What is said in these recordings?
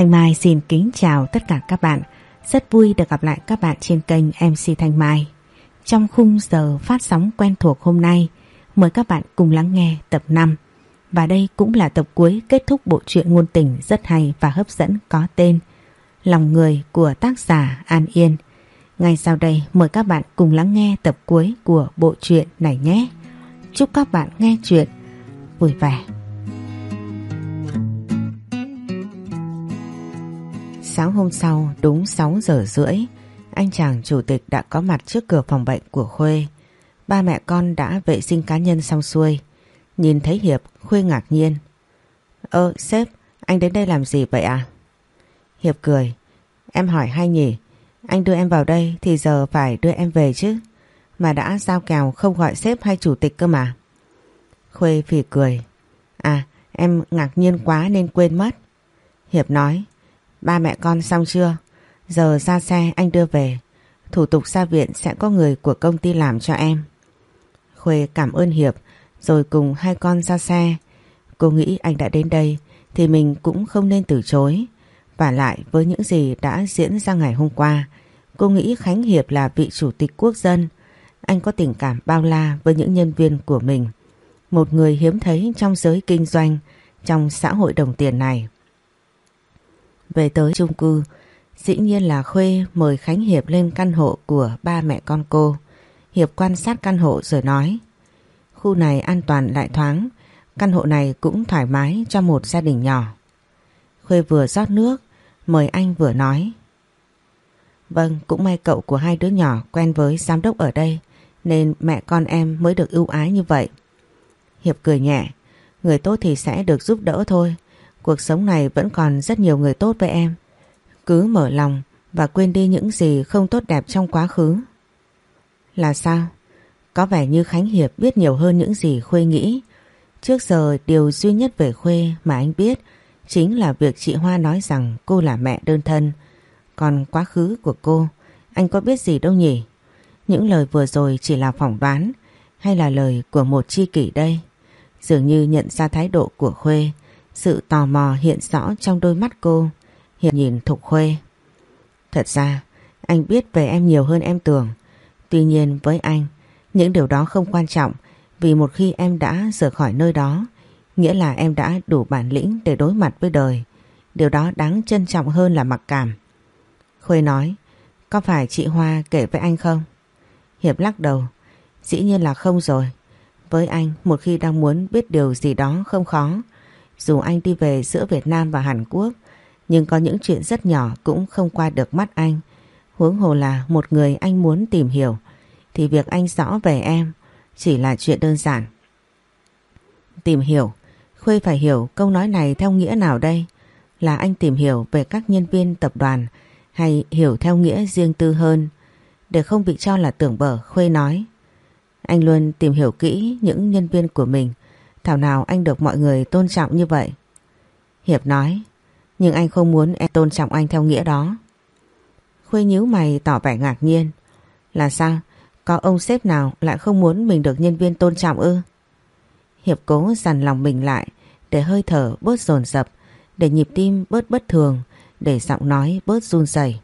Thanh Mai xin kính chào tất cả các bạn. Rất vui được gặp lại các bạn trên kênh MC Thanh Mai. Trong khung giờ phát sóng quen thuộc hôm nay, mời các bạn cùng lắng nghe tập 5. Và đây cũng là tập cuối kết thúc bộ truyện ngôn tình rất hay và hấp dẫn có tên Lòng người của tác giả An Yên. Ngay sau đây mời các bạn cùng lắng nghe tập cuối của bộ truyện này nhé. Chúc các bạn nghe chuyện vui vẻ. Sáng hôm sau đúng 6 giờ rưỡi anh chàng chủ tịch đã có mặt trước cửa phòng bệnh của Khuê. Ba mẹ con đã vệ sinh cá nhân xong xuôi. Nhìn thấy Hiệp, Khuê ngạc nhiên. Ơ, sếp, anh đến đây làm gì vậy à? Hiệp cười. Em hỏi hay nhỉ? Anh đưa em vào đây thì giờ phải đưa em về chứ. Mà đã giao kèo không gọi sếp hay chủ tịch cơ mà. Khuê phì cười. À, em ngạc nhiên quá nên quên mất. Hiệp nói. Ba mẹ con xong chưa? Giờ ra xe anh đưa về. Thủ tục ra viện sẽ có người của công ty làm cho em. Khuê cảm ơn Hiệp rồi cùng hai con ra xe. Cô nghĩ anh đã đến đây thì mình cũng không nên từ chối. Và lại với những gì đã diễn ra ngày hôm qua, cô nghĩ Khánh Hiệp là vị chủ tịch quốc dân. Anh có tình cảm bao la với những nhân viên của mình. Một người hiếm thấy trong giới kinh doanh, trong xã hội đồng tiền này. Về tới chung cư, dĩ nhiên là Khuê mời Khánh Hiệp lên căn hộ của ba mẹ con cô. Hiệp quan sát căn hộ rồi nói Khu này an toàn lại thoáng, căn hộ này cũng thoải mái cho một gia đình nhỏ. Khuê vừa rót nước, mời anh vừa nói. Vâng, cũng may cậu của hai đứa nhỏ quen với giám đốc ở đây, nên mẹ con em mới được ưu ái như vậy. Hiệp cười nhẹ, người tốt thì sẽ được giúp đỡ thôi. Cuộc sống này vẫn còn rất nhiều người tốt với em. Cứ mở lòng và quên đi những gì không tốt đẹp trong quá khứ. Là sao? Có vẻ như Khánh Hiệp biết nhiều hơn những gì Khuê nghĩ. Trước giờ điều duy nhất về Khuê mà anh biết chính là việc chị Hoa nói rằng cô là mẹ đơn thân. Còn quá khứ của cô, anh có biết gì đâu nhỉ? Những lời vừa rồi chỉ là phỏng đoán hay là lời của một chi kỷ đây? Dường như nhận ra thái độ của Khuê, sự tò mò hiện rõ trong đôi mắt cô, hiện nhìn Thục Khuê. Thật ra, anh biết về em nhiều hơn em tưởng. Tuy nhiên với anh, những điều đó không quan trọng vì một khi em đã rời khỏi nơi đó, nghĩa là em đã đủ bản lĩnh để đối mặt với đời. Điều đó đáng trân trọng hơn là mặc cảm. Khuê nói, có phải chị Hoa kể với anh không? Hiệp lắc đầu, dĩ nhiên là không rồi. Với anh, một khi đang muốn biết điều gì đó không khó. Dù anh đi về giữa Việt Nam và Hàn Quốc, nhưng có những chuyện rất nhỏ cũng không qua được mắt anh. Huống hồ là một người anh muốn tìm hiểu, thì việc anh rõ về em chỉ là chuyện đơn giản. Tìm hiểu, Khuê phải hiểu câu nói này theo nghĩa nào đây? Là anh tìm hiểu về các nhân viên tập đoàn hay hiểu theo nghĩa riêng tư hơn? Để không bị cho là tưởng bở, Khuê nói. Anh luôn tìm hiểu kỹ những nhân viên của mình. Thảo nào anh được mọi người tôn trọng như vậy? Hiệp nói, nhưng anh không muốn em tôn trọng anh theo nghĩa đó. Khuê nhíu mày tỏ vẻ ngạc nhiên. Là sao? Có ông sếp nào lại không muốn mình được nhân viên tôn trọng ư? Hiệp cố dằn lòng mình lại để hơi thở bớt dồn dập, để nhịp tim bớt bất thường, để giọng nói bớt run rẩy.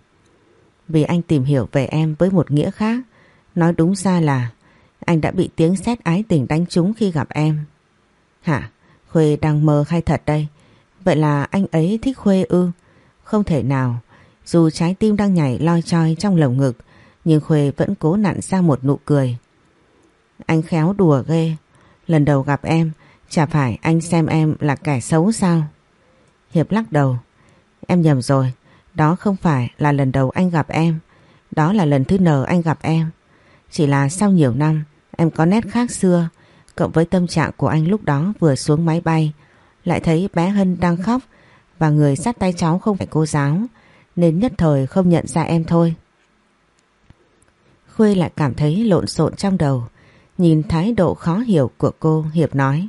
Vì anh tìm hiểu về em với một nghĩa khác, nói đúng ra là anh đã bị tiếng sét ái tình đánh trúng khi gặp em. Hả? Khuê đang mơ hay thật đây? Vậy là anh ấy thích Khuê ư? Không thể nào. Dù trái tim đang nhảy loi choi trong lồng ngực, nhưng Khuê vẫn cố nặn ra một nụ cười. Anh khéo đùa ghê. Lần đầu gặp em, chả phải anh xem em là kẻ xấu sao? Hiệp lắc đầu. Em nhầm rồi. Đó không phải là lần đầu anh gặp em. Đó là lần thứ nờ anh gặp em. Chỉ là sau nhiều năm, em có nét khác xưa. Cộng với tâm trạng của anh lúc đó vừa xuống máy bay, lại thấy bé Hân đang khóc và người sát tay cháu không phải cô giáo, nên nhất thời không nhận ra em thôi. Khuê lại cảm thấy lộn xộn trong đầu. Nhìn thái độ khó hiểu của cô Hiệp nói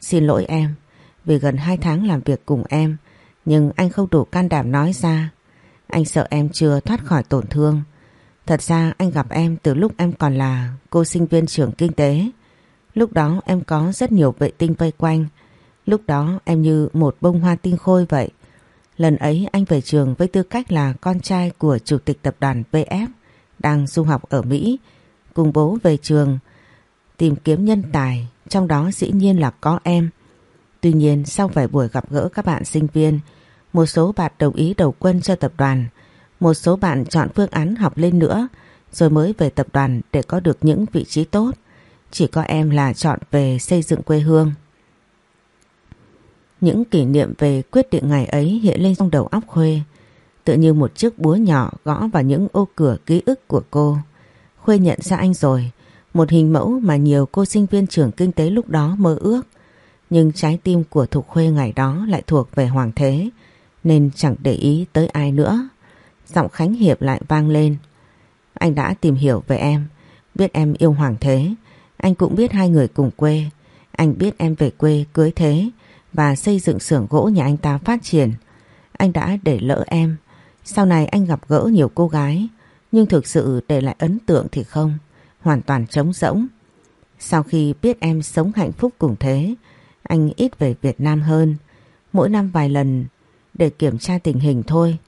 Xin lỗi em Vì gần 2 tháng làm việc cùng em Nhưng anh không đủ can đảm nói ra Anh sợ em chưa thoát khỏi tổn thương Thật ra anh gặp em từ lúc em còn là cô sinh viên trường kinh tế Lúc đó em có rất nhiều vệ tinh vây quanh Lúc đó em như một bông hoa tinh khôi vậy Lần ấy anh về trường với tư cách là con trai của chủ tịch tập đoàn VF đang du học ở Mỹ, cùng bố về trường tìm kiếm nhân tài, trong đó dĩ nhiên là có em. Tuy nhiên sau vài buổi gặp gỡ các bạn sinh viên, một số bạn đồng ý đầu quân cho tập đoàn, một số bạn chọn phương án học lên nữa rồi mới về tập đoàn để có được những vị trí tốt. Chỉ có em là chọn về xây dựng quê hương. Những kỷ niệm về quyết định ngày ấy hiện lên trong đầu óc Khuê, tự như một chiếc búa nhỏ gõ vào những ô cửa ký ức của cô. Khuê nhận ra anh rồi, một hình mẫu mà nhiều cô sinh viên trường kinh tế lúc đó mơ ước. Nhưng trái tim của Thục Khuê ngày đó lại thuộc về Hoàng Thế, nên chẳng để ý tới ai nữa. Giọng Khánh Hiệp lại vang lên. Anh đã tìm hiểu về em, biết em yêu Hoàng Thế. Anh cũng biết hai người cùng quê. Anh biết em về quê cưới Thế và xây dựng xưởng gỗ nhà anh ta phát triển. Anh đã để lỡ em. Sau này anh gặp gỡ nhiều cô gái, nhưng thực sự để lại ấn tượng thì không, hoàn toàn trống rỗng. Sau khi biết em sống hạnh phúc cùng Thế, anh ít về Việt Nam hơn. Mỗi năm vài lần để kiểm tra tình hình thôi.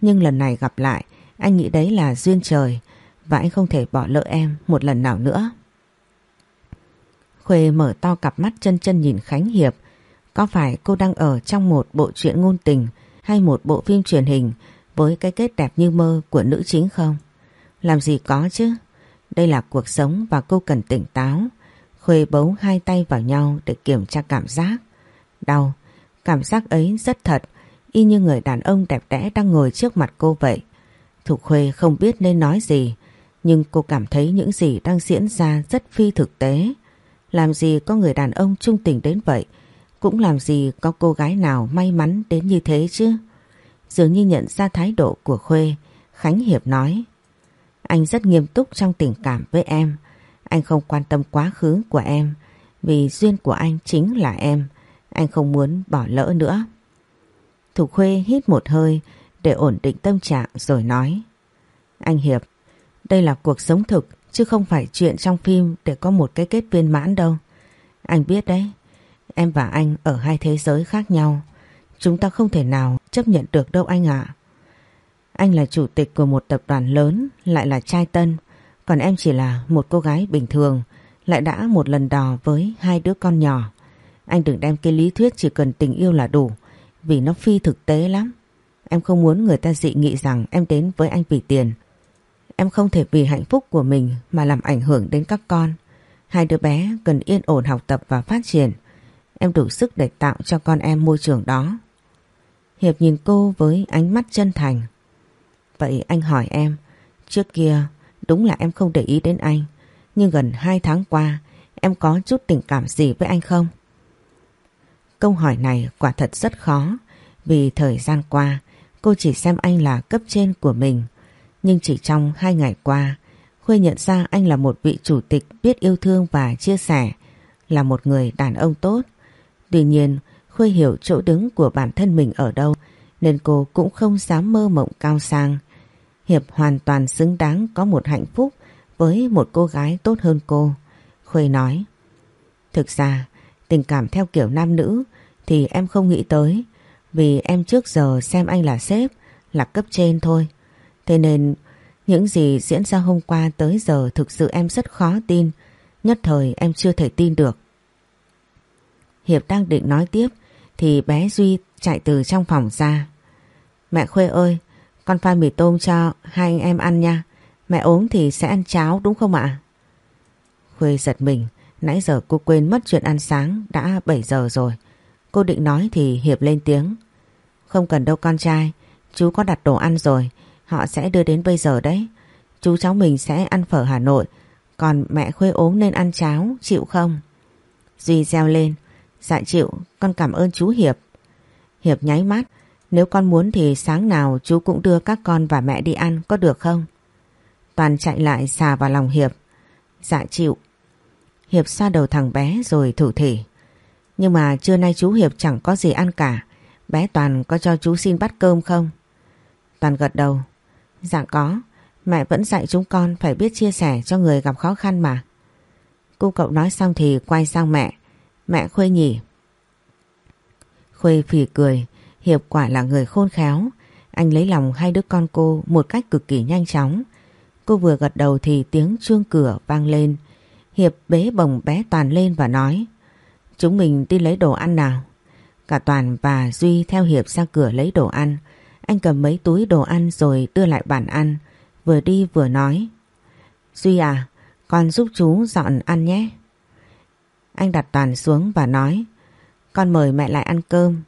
Nhưng lần này gặp lại, anh nghĩ đấy là duyên trời và anh không thể bỏ lỡ em một lần nào nữa. Khuê mở to cặp mắt chân chân nhìn Khánh Hiệp. Có phải cô đang ở trong một bộ truyện ngôn tình hay một bộ phim truyền hình với cái kết đẹp như mơ của nữ chính không? Làm gì có chứ? Đây là cuộc sống và cô cần tỉnh táo. Khuê bấu hai tay vào nhau để kiểm tra cảm giác. Đau, cảm giác ấy rất thật, y như người đàn ông đẹp đẽ đang ngồi trước mặt cô vậy. Thục Khuê không biết nên nói gì, nhưng cô cảm thấy những gì đang diễn ra rất phi thực tế. Làm gì có người đàn ông trung tình đến vậy, cũng làm gì có cô gái nào may mắn đến như thế chứ. Dường như nhận ra thái độ của Khuê, Khánh Hiệp nói. Anh rất nghiêm túc trong tình cảm với em. Anh không quan tâm quá khứ của em, vì duyên của anh chính là em. Anh không muốn bỏ lỡ nữa. thủ Khuê hít một hơi để ổn định tâm trạng rồi nói. Anh Hiệp, đây là cuộc sống thực chứ không phải chuyện trong phim để có một cái kết viên mãn đâu. Anh biết đấy, em và anh ở hai thế giới khác nhau. Chúng ta không thể nào chấp nhận được đâu anh ạ. Anh là chủ tịch của một tập đoàn lớn, lại là trai tân, còn em chỉ là một cô gái bình thường, lại đã một lần đò với hai đứa con nhỏ. Anh đừng đem cái lý thuyết chỉ cần tình yêu là đủ, vì nó phi thực tế lắm. Em không muốn người ta dị nghị rằng em đến với anh vì tiền. Em không thể vì hạnh phúc của mình mà làm ảnh hưởng đến các con. Hai đứa bé cần yên ổn học tập và phát triển. Em đủ sức để tạo cho con em môi trường đó. Hiệp nhìn cô với ánh mắt chân thành. Vậy anh hỏi em, trước kia đúng là em không để ý đến anh. Nhưng gần hai tháng qua em có chút tình cảm gì với anh không? Câu hỏi này quả thật rất khó vì thời gian qua cô chỉ xem anh là cấp trên của mình. Nhưng chỉ trong hai ngày qua, Khuê nhận ra anh là một vị chủ tịch biết yêu thương và chia sẻ, là một người đàn ông tốt. Tuy nhiên, Khuê hiểu chỗ đứng của bản thân mình ở đâu, nên cô cũng không dám mơ mộng cao sang. Hiệp hoàn toàn xứng đáng có một hạnh phúc với một cô gái tốt hơn cô. Khuê nói, Thực ra, tình cảm theo kiểu nam nữ thì em không nghĩ tới, vì em trước giờ xem anh là sếp, là cấp trên thôi. Thế nên những gì diễn ra hôm qua tới giờ thực sự em rất khó tin. Nhất thời em chưa thể tin được. Hiệp đang định nói tiếp thì bé Duy chạy từ trong phòng ra. Mẹ Khuê ơi, con pha mì tôm cho hai anh em ăn nha. Mẹ ốm thì sẽ ăn cháo đúng không ạ? Khuê giật mình, nãy giờ cô quên mất chuyện ăn sáng đã 7 giờ rồi. Cô định nói thì Hiệp lên tiếng. Không cần đâu con trai, chú có đặt đồ ăn rồi, họ sẽ đưa đến bây giờ đấy. Chú cháu mình sẽ ăn phở Hà Nội, còn mẹ Khuê ốm nên ăn cháo, chịu không? Duy reo lên, dạ chịu, con cảm ơn chú Hiệp. Hiệp nháy mắt, nếu con muốn thì sáng nào chú cũng đưa các con và mẹ đi ăn, có được không? Toàn chạy lại xà vào lòng Hiệp. Dạ chịu. Hiệp xoa đầu thằng bé rồi thủ thỉ. Nhưng mà trưa nay chú Hiệp chẳng có gì ăn cả. Bé Toàn có cho chú xin bát cơm không? Toàn gật đầu. Dạ có. Mẹ vẫn dạy chúng con phải biết chia sẻ cho người gặp khó khăn mà. Cô cậu nói xong thì quay sang mẹ. Mẹ Khuê nhỉ? Khuê phỉ cười. Hiệp quả là người khôn khéo. Anh lấy lòng hai đứa con cô một cách cực kỳ nhanh chóng. Cô vừa gật đầu thì tiếng chuông cửa vang lên. Hiệp bế bồng bé Toàn lên và nói, Chúng mình đi lấy đồ ăn nào. Cả Toàn và Duy theo Hiệp ra cửa lấy đồ ăn. Anh cầm mấy túi đồ ăn rồi đưa lại bàn ăn. Vừa đi vừa nói Duy à, con giúp chú dọn ăn nhé. Anh đặt Toàn xuống và nói Con mời mẹ lại ăn cơm.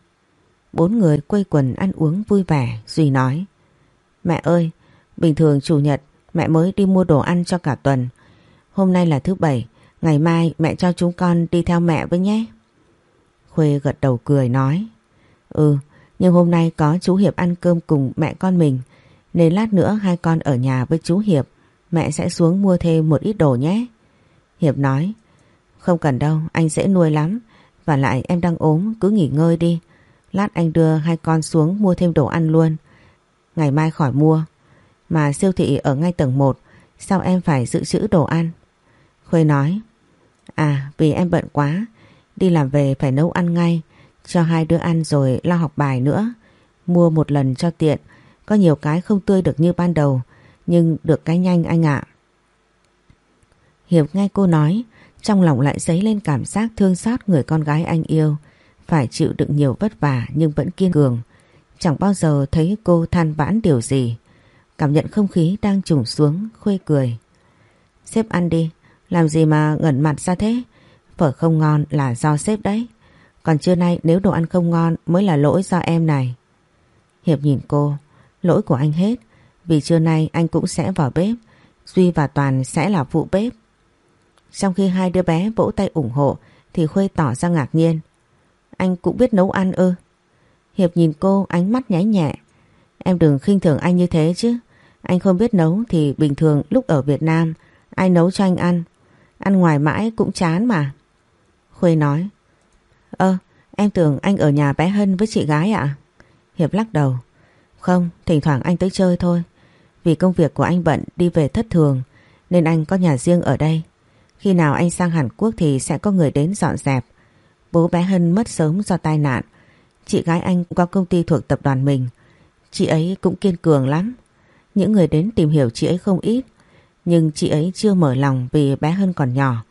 Bốn người quây quần ăn uống vui vẻ. Duy nói Mẹ ơi, bình thường chủ nhật mẹ mới đi mua đồ ăn cho cả tuần. Hôm nay là thứ bảy, ngày mai mẹ cho chúng con đi theo mẹ với nhé. Khuê gật đầu cười nói Ừ, nhưng hôm nay có chú Hiệp ăn cơm cùng mẹ con mình nên lát nữa hai con ở nhà với chú Hiệp mẹ sẽ xuống mua thêm một ít đồ nhé. Hiệp nói Không cần đâu, anh dễ nuôi lắm và lại em đang ốm cứ nghỉ ngơi đi. Lát anh đưa hai con xuống mua thêm đồ ăn luôn. Ngày mai khỏi mua. Mà siêu thị ở ngay tầng 1 Sao em phải dự trữ đồ ăn Khuê nói À vì em bận quá Đi làm về phải nấu ăn ngay cho hai đứa ăn rồi lo học bài nữa. Mua một lần cho tiện. Có nhiều cái không tươi được như ban đầu, Nhưng được cái nhanh anh ạ. Hiệp nghe cô nói, Trong lòng lại dấy lên cảm giác thương xót người con gái anh yêu. Phải chịu đựng nhiều vất vả nhưng vẫn kiên cường. Chẳng bao giờ thấy cô than vãn điều gì. Cảm nhận không khí đang trùng xuống, Khuê cười. Sếp ăn đi, Làm gì mà ngẩn mặt ra thế? Phở không ngon là do sếp đấy. Còn trưa nay nếu đồ ăn không ngon Mới là lỗi do em này. Hiệp nhìn cô, Lỗi của anh hết. Vì trưa nay anh cũng sẽ vào bếp, Duy và Toàn sẽ là phụ bếp. Trong khi hai đứa bé vỗ tay ủng hộ Thì Khuê tỏ ra ngạc nhiên. Anh cũng biết nấu ăn ư? Hiệp nhìn cô ánh mắt nháy nhẹ. Em đừng khinh thường anh như thế chứ. Anh không biết nấu thì bình thường lúc ở Việt Nam, ai nấu cho anh ăn. Ăn ngoài mãi cũng chán mà. Khuê nói. Ơ, em tưởng anh ở nhà bé Hân với chị gái ạ? Hiệp lắc đầu. Không, thỉnh thoảng anh tới chơi thôi. Vì công việc của anh bận đi về thất thường nên anh có nhà riêng ở đây. Khi nào anh sang Hàn Quốc thì sẽ có người đến dọn dẹp. Bố bé Hân mất sớm do tai nạn. Chị gái anh có công ty thuộc tập đoàn mình. Chị ấy cũng kiên cường lắm. Những người đến tìm hiểu chị ấy không ít Nhưng chị ấy chưa mở lòng vì bé hơn còn nhỏ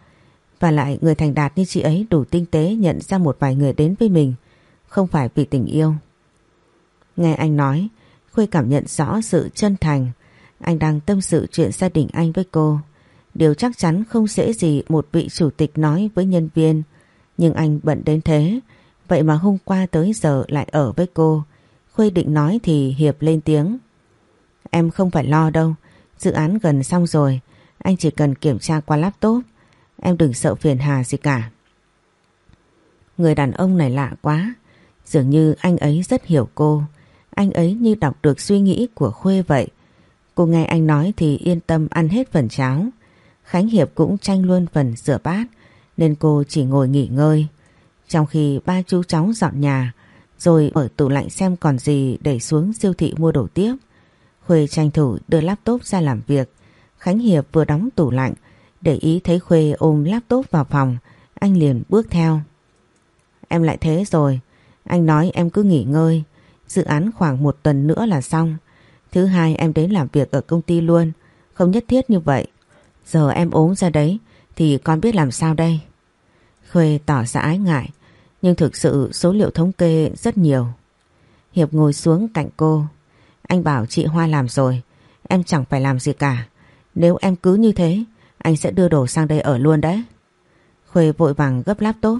và lại người thành đạt như chị ấy đủ tinh tế nhận ra một vài người đến với mình. Không phải vì tình yêu. Nghe anh nói Khuê cảm nhận rõ sự chân thành. Anh đang tâm sự chuyện gia đình anh với cô. Điều chắc chắn không dễ gì một vị chủ tịch nói với nhân viên. Nhưng anh bận đến thế. Vậy mà hôm qua tới giờ lại ở với cô. Khuê định nói thì Hiệp lên tiếng. Em không phải lo đâu, dự án gần xong rồi, anh chỉ cần kiểm tra qua laptop, em đừng sợ phiền hà gì cả. Người đàn ông này lạ quá, dường như anh ấy rất hiểu cô, anh ấy như đọc được suy nghĩ của Khuê vậy. Cô nghe anh nói thì yên tâm ăn hết phần cháo. Khánh Hiệp cũng tranh luôn phần rửa bát nên cô chỉ ngồi nghỉ ngơi. Trong khi ba chú cháu dọn nhà rồi mở tủ lạnh xem còn gì để xuống siêu thị mua đồ tiếp. Khuê tranh thủ đưa laptop ra làm việc. Khánh Hiệp vừa đóng tủ lạnh, để ý thấy Khuê ôm laptop vào phòng, anh liền bước theo. Em lại thế rồi, anh nói em cứ nghỉ ngơi, dự án khoảng một tuần nữa là xong. Thứ hai em đến làm việc ở công ty luôn, không nhất thiết như vậy. Giờ em ốm ra đấy, thì con biết làm sao đây? Khuê tỏ ra ái ngại, nhưng thực sự số liệu thống kê rất nhiều. Hiệp ngồi xuống cạnh cô, anh bảo chị Hoa làm rồi Em chẳng phải làm gì cả Nếu em cứ như thế anh sẽ đưa đồ sang đây ở luôn đấy. Khuê vội vàng gấp laptop.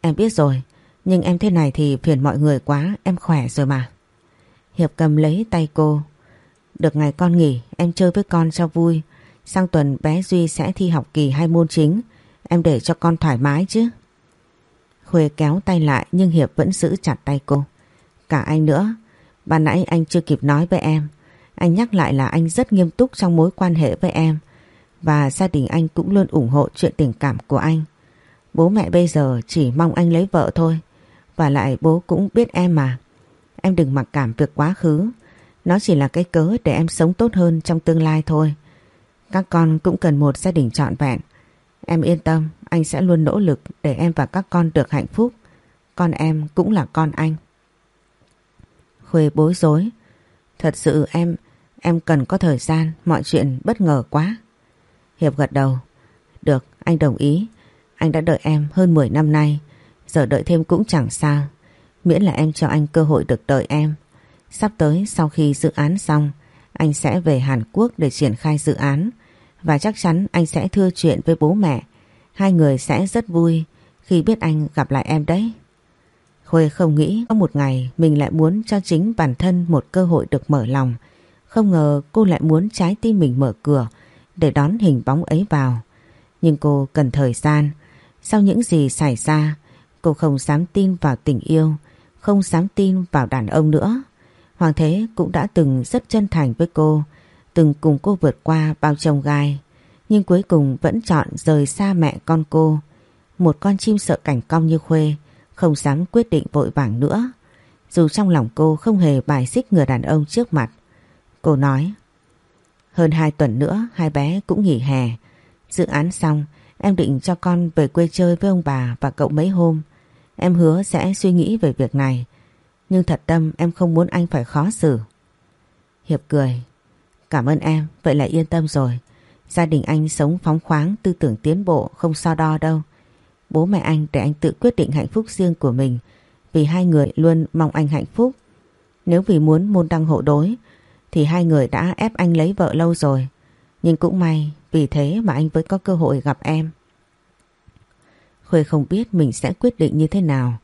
Em biết rồi, Nhưng em thế này thì phiền mọi người quá, Em khỏe rồi mà. Hiệp cầm lấy tay cô. Được ngày con nghỉ, em chơi với con cho vui. Sang tuần bé Duy sẽ thi học kỳ hai môn chính. Em để cho con thoải mái chứ. Khuê kéo tay lại, nhưng Hiệp vẫn giữ chặt tay cô. Cả anh nữa. Ban nãy anh chưa kịp nói với em. Anh nhắc lại là anh rất nghiêm túc trong mối quan hệ với em. Và gia đình anh cũng luôn ủng hộ chuyện tình cảm của anh. Bố mẹ bây giờ chỉ mong anh lấy vợ thôi. Và lại bố cũng biết em mà. Em đừng mặc cảm việc quá khứ. Nó chỉ là cái cớ để em sống tốt hơn trong tương lai thôi. Các con cũng cần một gia đình trọn vẹn. Em yên tâm Anh sẽ luôn nỗ lực để em và các con được hạnh phúc. Con em cũng là con anh. Khuê bối rối. Thật sự em, em cần có thời gian, mọi chuyện bất ngờ quá. Hiệp gật đầu. Được, anh đồng ý. Anh đã đợi em hơn 10 năm nay. Giờ đợi thêm cũng chẳng sao. Miễn là em cho anh cơ hội được đợi em. Sắp tới sau khi dự án xong, anh sẽ về Hàn Quốc để triển khai dự án. Và chắc chắn anh sẽ thưa chuyện với bố mẹ. Hai người sẽ rất vui khi biết anh gặp lại em đấy. Khuê không nghĩ có một ngày mình lại muốn cho chính bản thân một cơ hội được mở lòng. Không ngờ cô lại muốn trái tim mình mở cửa để đón hình bóng ấy vào. Nhưng cô cần thời gian. Sau những gì xảy ra, cô không dám tin vào tình yêu, không dám tin vào đàn ông nữa. Hoàng Thế cũng đã từng rất chân thành với cô, từng cùng cô vượt qua bao trông gai. Nhưng cuối cùng vẫn chọn rời xa mẹ con cô. Một con chim sợ cảnh cong như Khuê, không dám quyết định vội vàng nữa. Dù trong lòng cô không hề bài xích người đàn ông trước mặt. Cô nói, hơn hai tuần nữa hai bé cũng nghỉ hè. Dự án xong, em định cho con về quê chơi với ông bà và cậu mấy hôm. Em hứa sẽ suy nghĩ về việc này. Nhưng thật tâm em không muốn anh phải khó xử. Hiệp cười. Cảm ơn em, vậy là yên tâm rồi. Gia đình anh sống phóng khoáng, tư tưởng tiến bộ, không so đo đâu. Bố mẹ anh để anh tự quyết định hạnh phúc riêng của mình vì hai người luôn mong anh hạnh phúc. Nếu vì muốn môn đăng hộ đối thì hai người đã ép anh lấy vợ lâu rồi. Nhưng cũng may vì thế mà anh mới có cơ hội gặp em. Khuê không biết mình sẽ quyết định như thế nào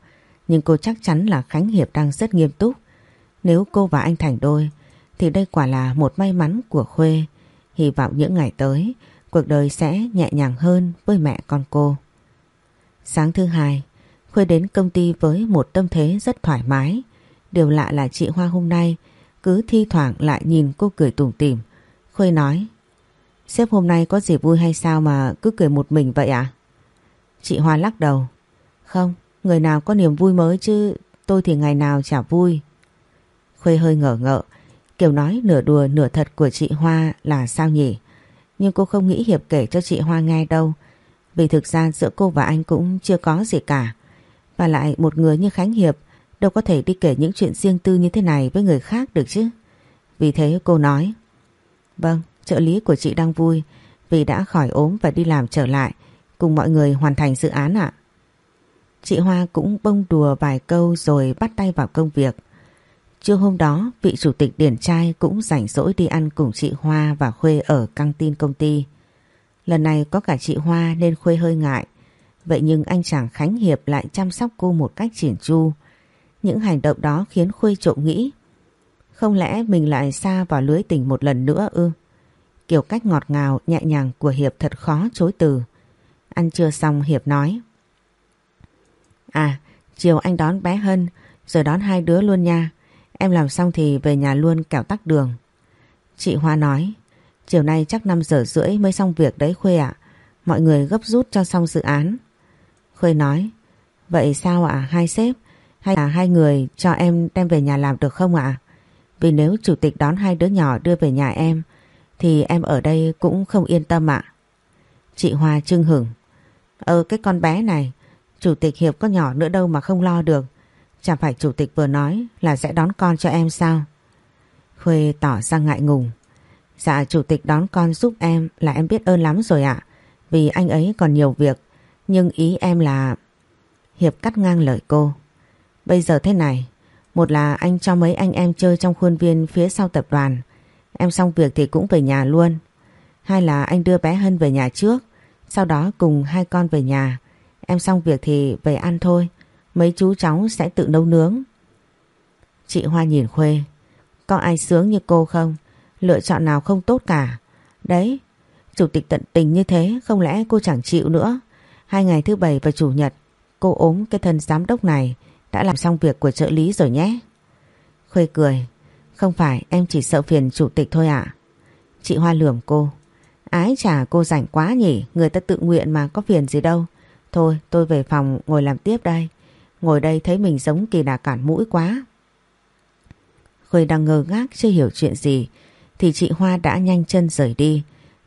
nhưng cô chắc chắn là Khánh Hiệp đang rất nghiêm túc. Nếu cô và anh thành đôi thì đây quả là một may mắn của Khuê. Hy vọng những ngày tới cuộc đời sẽ nhẹ nhàng hơn với mẹ con cô. Sáng thứ hai, Khuê đến công ty với một tâm thế rất thoải mái. Điều lạ là chị Hoa hôm nay cứ thi thoảng lại nhìn cô cười tủm tỉm. Khuê nói, sếp hôm nay có gì vui hay sao mà cứ cười một mình vậy ạ? Chị Hoa lắc đầu, không, người nào có niềm vui mới chứ tôi thì ngày nào chả vui. Khuê hơi ngỡ ngợ, kiểu nói nửa đùa nửa thật của chị Hoa là sao nhỉ? Nhưng cô không nghĩ Hiệp kể cho chị Hoa nghe đâu. Vì thực ra giữa cô và anh cũng chưa có gì cả. Và lại một người như Khánh Hiệp đâu có thể đi kể những chuyện riêng tư như thế này với người khác được chứ. Vì thế cô nói Vâng, trợ lý của chị đang vui vì đã khỏi ốm và đi làm trở lại cùng mọi người hoàn thành dự án ạ. Chị Hoa cũng bông đùa vài câu rồi bắt tay vào công việc. Trưa hôm đó, vị chủ tịch Điển Trai cũng rảnh rỗi đi ăn cùng chị Hoa và Khuê ở căng tin công ty. Lần này có cả chị Hoa nên Khuê hơi ngại. Vậy nhưng anh chàng Khánh Hiệp lại chăm sóc cô một cách chỉn chu. Những hành động đó khiến Khuê trộm nghĩ. Không lẽ mình lại xa vào lưới tình một lần nữa ư? Kiểu cách ngọt ngào, nhẹ nhàng của Hiệp thật khó chối từ. Ăn trưa xong Hiệp nói. À, chiều anh đón bé Hân, rồi đón hai đứa luôn nha. Em làm xong thì về nhà luôn kẻo tắc đường. Chị Hoa nói, chiều nay chắc 5 giờ rưỡi mới xong việc đấy Khuê ạ. Mọi người gấp rút cho xong dự án. Khuê nói, vậy sao ạ hai sếp? Hay là hai người cho em đem về nhà làm được không ạ? Vì nếu chủ tịch đón hai đứa nhỏ đưa về nhà em thì em ở đây cũng không yên tâm ạ. Chị Hoa trưng hửng. Ờ cái con bé này, chủ tịch Hiệp có nhỏ nữa đâu mà không lo được. Chẳng phải chủ tịch vừa nói là sẽ đón con cho em sao? Khuê tỏ ra ngại ngùng. Dạ chủ tịch đón con giúp em là em biết ơn lắm rồi ạ. Vì anh ấy còn nhiều việc. Nhưng ý em là... Hiệp cắt ngang lời cô. Bây giờ thế này. Một là anh cho mấy anh em chơi trong khuôn viên phía sau tập đoàn. Em xong việc thì cũng về nhà luôn. Hai là anh đưa bé Hân về nhà trước. Sau đó cùng hai con về nhà. Em xong việc thì về ăn thôi. Mấy chú cháu sẽ tự nấu nướng. Chị Hoa nhìn Khuê. Có ai sướng như cô không? Lựa chọn nào không tốt cả. Đấy, chủ tịch tận tình như thế không lẽ cô chẳng chịu nữa. Hai ngày thứ bảy và chủ nhật cô ốm cái thân giám đốc này đã làm xong việc của trợ lý rồi nhé. Khuê cười. Không phải em chỉ sợ phiền chủ tịch thôi ạ. Chị Hoa lườm cô. Ái chả cô rảnh quá nhỉ, người ta tự nguyện mà có phiền gì đâu. Thôi tôi về phòng ngồi làm tiếp đây. Ngồi đây thấy mình giống kỳ đà cản mũi quá. Khuê đang ngơ ngác chưa hiểu chuyện gì thì chị Hoa đã nhanh chân rời đi.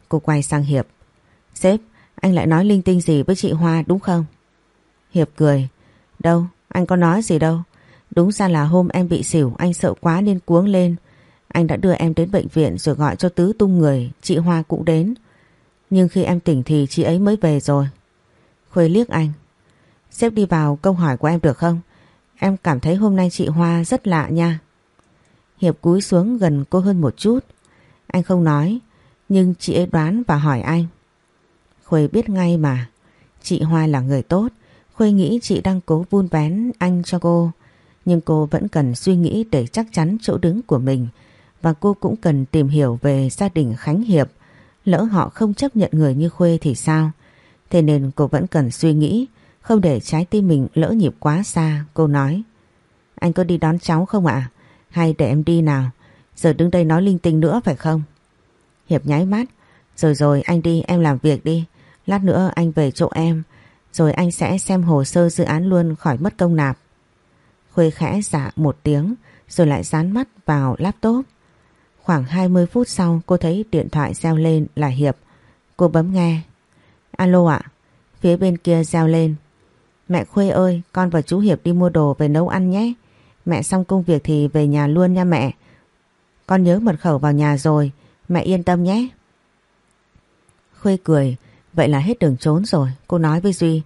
Cô quay sang Hiệp. Sếp, anh lại nói linh tinh gì với chị Hoa đúng không? Hiệp cười. Đâu, anh có nói gì đâu. Đúng ra là hôm em bị xỉu anh sợ quá nên cuống lên. Anh đã đưa em đến bệnh viện rồi gọi cho tứ tung người, chị Hoa cũng đến. Nhưng khi em tỉnh thì chị ấy mới về rồi. Khuê liếc anh. Xếp đi vào câu hỏi của em được không? Em cảm thấy hôm nay chị Hoa rất lạ nha. Hiệp cúi xuống gần cô hơn một chút. Anh không nói, nhưng chị ấy đoán và hỏi anh. Khuê biết ngay mà, chị Hoa là người tốt. Khuê nghĩ chị đang cố vun vén anh cho cô. Nhưng cô vẫn cần suy nghĩ để chắc chắn chỗ đứng của mình. Và cô cũng cần tìm hiểu về gia đình Khánh Hiệp. Lỡ họ không chấp nhận người như Khuê thì sao? Thế nên cô vẫn cần suy nghĩ, không để trái tim mình lỡ nhịp quá xa. Cô nói, anh có đi đón cháu không ạ? Hay để em đi nào? Giờ đứng đây nói linh tinh nữa phải không? Hiệp nháy mắt. Rồi rồi anh đi em làm việc đi. Lát nữa anh về chỗ em. Rồi anh sẽ xem hồ sơ dự án luôn khỏi mất công nạp. Khuê khẽ dạ một tiếng rồi lại dán mắt vào laptop. Khoảng 20 phút sau cô thấy điện thoại reo lên là Hiệp. Cô bấm nghe. Alo ạ. Phía bên kia reo lên. Mẹ Khuê ơi, con và chú Hiệp đi mua đồ về nấu ăn nhé. Mẹ xong công việc thì về nhà luôn nha mẹ. Con nhớ mật khẩu vào nhà rồi, mẹ yên tâm nhé. Khuê cười, vậy là hết đường trốn rồi, cô nói với Duy.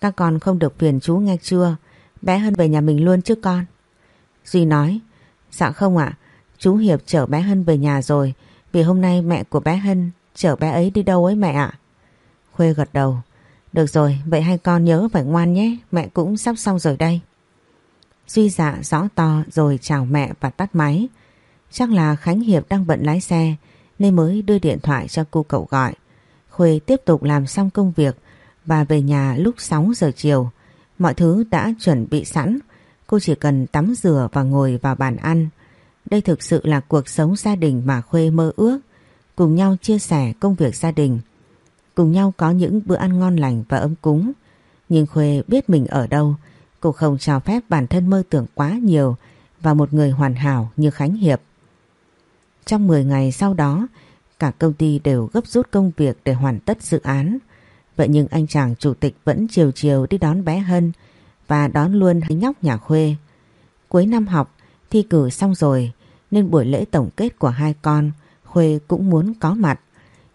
Các con không được phiền chú nghe chưa, bé Hân về nhà mình luôn chứ con. Duy nói, dạ không ạ, chú Hiệp chở bé Hân về nhà rồi, vì hôm nay mẹ của bé Hân chở bé ấy đi đâu ấy mẹ ạ. Khuê gật đầu, được rồi, vậy hai con nhớ phải ngoan nhé, mẹ cũng sắp xong rồi đây. Duy dạ rõ to rồi chào mẹ và tắt máy. Chắc là Khánh Hiệp đang bận lái xe nên mới đưa điện thoại cho cô cậu gọi. Khuê tiếp tục làm xong công việc và về nhà lúc 6 giờ chiều. Mọi thứ đã chuẩn bị sẵn, cô chỉ cần tắm rửa và ngồi vào bàn ăn. Đây thực sự là cuộc sống gia đình mà Khuê mơ ước, cùng nhau chia sẻ công việc gia đình, cùng nhau có những bữa ăn ngon lành và ấm cúng. Nhưng Khuê biết mình ở đâu, cô không cho phép bản thân mơ tưởng quá nhiều và một người hoàn hảo như Khánh Hiệp. Trong 10 ngày sau đó, cả công ty đều gấp rút công việc để hoàn tất dự án. Vậy nhưng anh chàng chủ tịch vẫn chiều chiều đi đón bé Hân và đón luôn nhóc nhà Khuê. Cuối năm học, thi cử xong rồi nên buổi lễ tổng kết của hai con Khuê cũng muốn có mặt.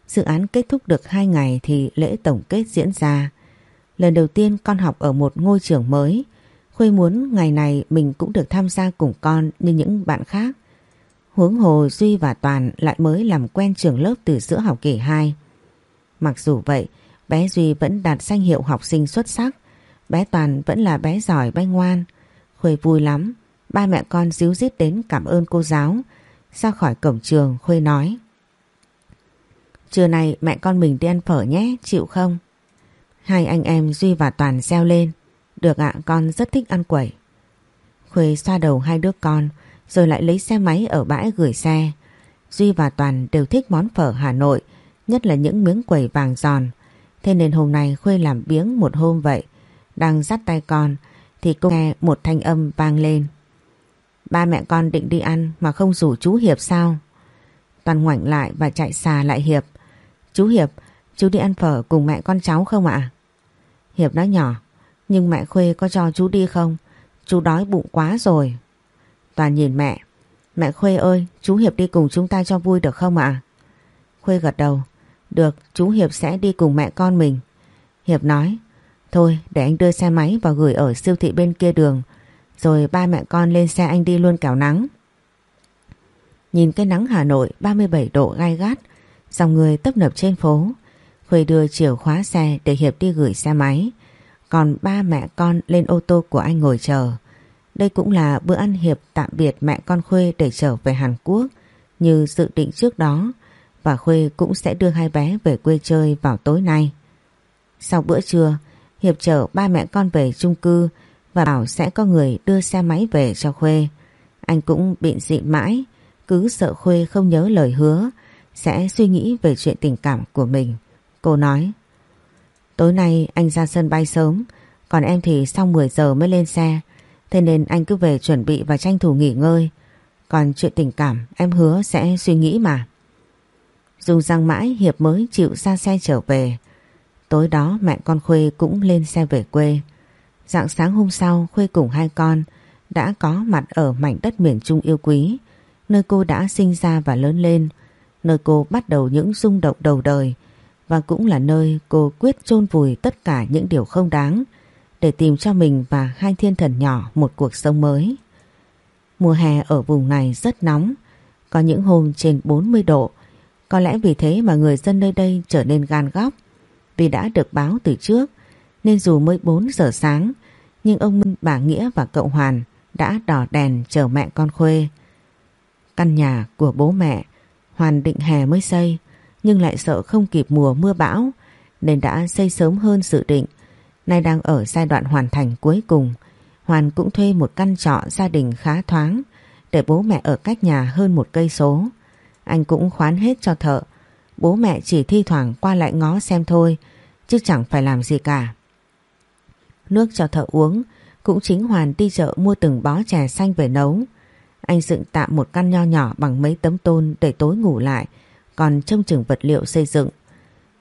Dự án kết thúc được 2 ngày thì lễ tổng kết diễn ra. Lần đầu tiên con học ở một ngôi trường mới. Khuê muốn ngày này mình cũng được tham gia cùng con như những bạn khác. Huống hồ Duy và Toàn lại mới làm quen trường lớp từ giữa học kỳ 2. Mặc dù vậy, bé Duy vẫn đạt danh hiệu học sinh xuất sắc. Bé Toàn vẫn là bé giỏi bé ngoan. Khuê vui lắm. Ba mẹ con díu dít đến cảm ơn cô giáo. Ra khỏi cổng trường Khuê nói. Trưa nay mẹ con mình đi ăn phở nhé, chịu không? Hai anh em Duy và Toàn reo lên. Được ạ, con rất thích ăn quẩy. Khuê xoa đầu hai đứa con rồi lại lấy xe máy ở bãi gửi xe. Duy và Toàn đều thích món phở Hà Nội, nhất là những miếng quẩy vàng giòn. Thế nên hôm nay Khuê làm biếng một hôm vậy. Đang dắt tay con thì cô nghe một thanh âm vang lên. Ba mẹ con định đi ăn mà không rủ chú Hiệp sao? Toàn ngoảnh lại và chạy xà lại Hiệp. Chú Hiệp, chú đi ăn phở cùng mẹ con cháu không ạ? Hiệp nói nhỏ, nhưng mẹ Khuê có cho chú đi không? Chú đói bụng quá rồi. Toàn nhìn mẹ. Mẹ Khuê ơi, chú Hiệp đi cùng chúng ta cho vui được không ạ? Khuê gật đầu. Được, chú Hiệp sẽ đi cùng mẹ con mình. Hiệp nói, thôi để anh đưa xe máy và gửi ở siêu thị bên kia đường. Rồi ba mẹ con lên xe anh đi luôn cào nắng. Nhìn cái nắng Hà Nội 37 độ gai gắt, dòng người tấp nập trên phố. Khuê đưa chìa khóa xe để Hiệp đi gửi xe máy. Còn ba mẹ con lên ô tô của anh ngồi chờ. Đây cũng là bữa ăn Hiệp tạm biệt mẹ con Khuê để trở về Hàn Quốc như dự định trước đó và Khuê cũng sẽ đưa hai bé về quê chơi vào tối nay. Sau bữa trưa, Hiệp chở ba mẹ con về chung cư và bảo sẽ có người đưa xe máy về cho Khuê. Anh cũng bịn dị mãi, cứ sợ Khuê không nhớ lời hứa, sẽ suy nghĩ về chuyện tình cảm của mình. Cô nói, tối nay anh ra sân bay sớm, còn em thì sau 10 giờ mới lên xe, Thế nên anh cứ về chuẩn bị và tranh thủ nghỉ ngơi. Còn chuyện tình cảm em hứa sẽ suy nghĩ mà. Dùng răng mãi Hiệp mới chịu ra xe trở về. Tối đó mẹ con Khuê cũng lên xe về quê. Dạng sáng hôm sau Khuê cùng hai con đã có mặt ở mảnh đất miền Trung yêu quý, nơi cô đã sinh ra và lớn lên, nơi cô bắt đầu những rung động đầu đời và cũng là nơi cô quyết chôn vùi tất cả những điều không đáng để tìm cho mình và hai thiên thần nhỏ một cuộc sống mới. Mùa hè ở vùng này rất nóng, có những hôm trên 40 độ, có lẽ vì thế mà người dân nơi đây trở nên gan góc. Vì đã được báo từ trước nên dù mới 4 giờ sáng nhưng ông Minh, bà Nghĩa và cậu Hoàn đã đỏ đèn chờ mẹ con Khuê. Căn nhà của bố mẹ Hoàn định hè mới xây nhưng lại sợ không kịp mùa mưa bão nên đã xây sớm hơn dự định. Nay đang ở giai đoạn hoàn thành cuối cùng. Hoàn cũng thuê một căn trọ gia đình khá thoáng, để bố mẹ ở cách nhà hơn một cây số. Anh cũng khoán hết cho thợ. Bố mẹ chỉ thi thoảng qua lại ngó xem thôi, chứ chẳng phải làm gì cả. Nước cho thợ uống, cũng chính Hoàn đi chợ mua từng bó chè xanh về nấu. Anh dựng tạm một căn nho nhỏ bằng mấy tấm tôn để tối ngủ lại, còn trông chừng vật liệu xây dựng.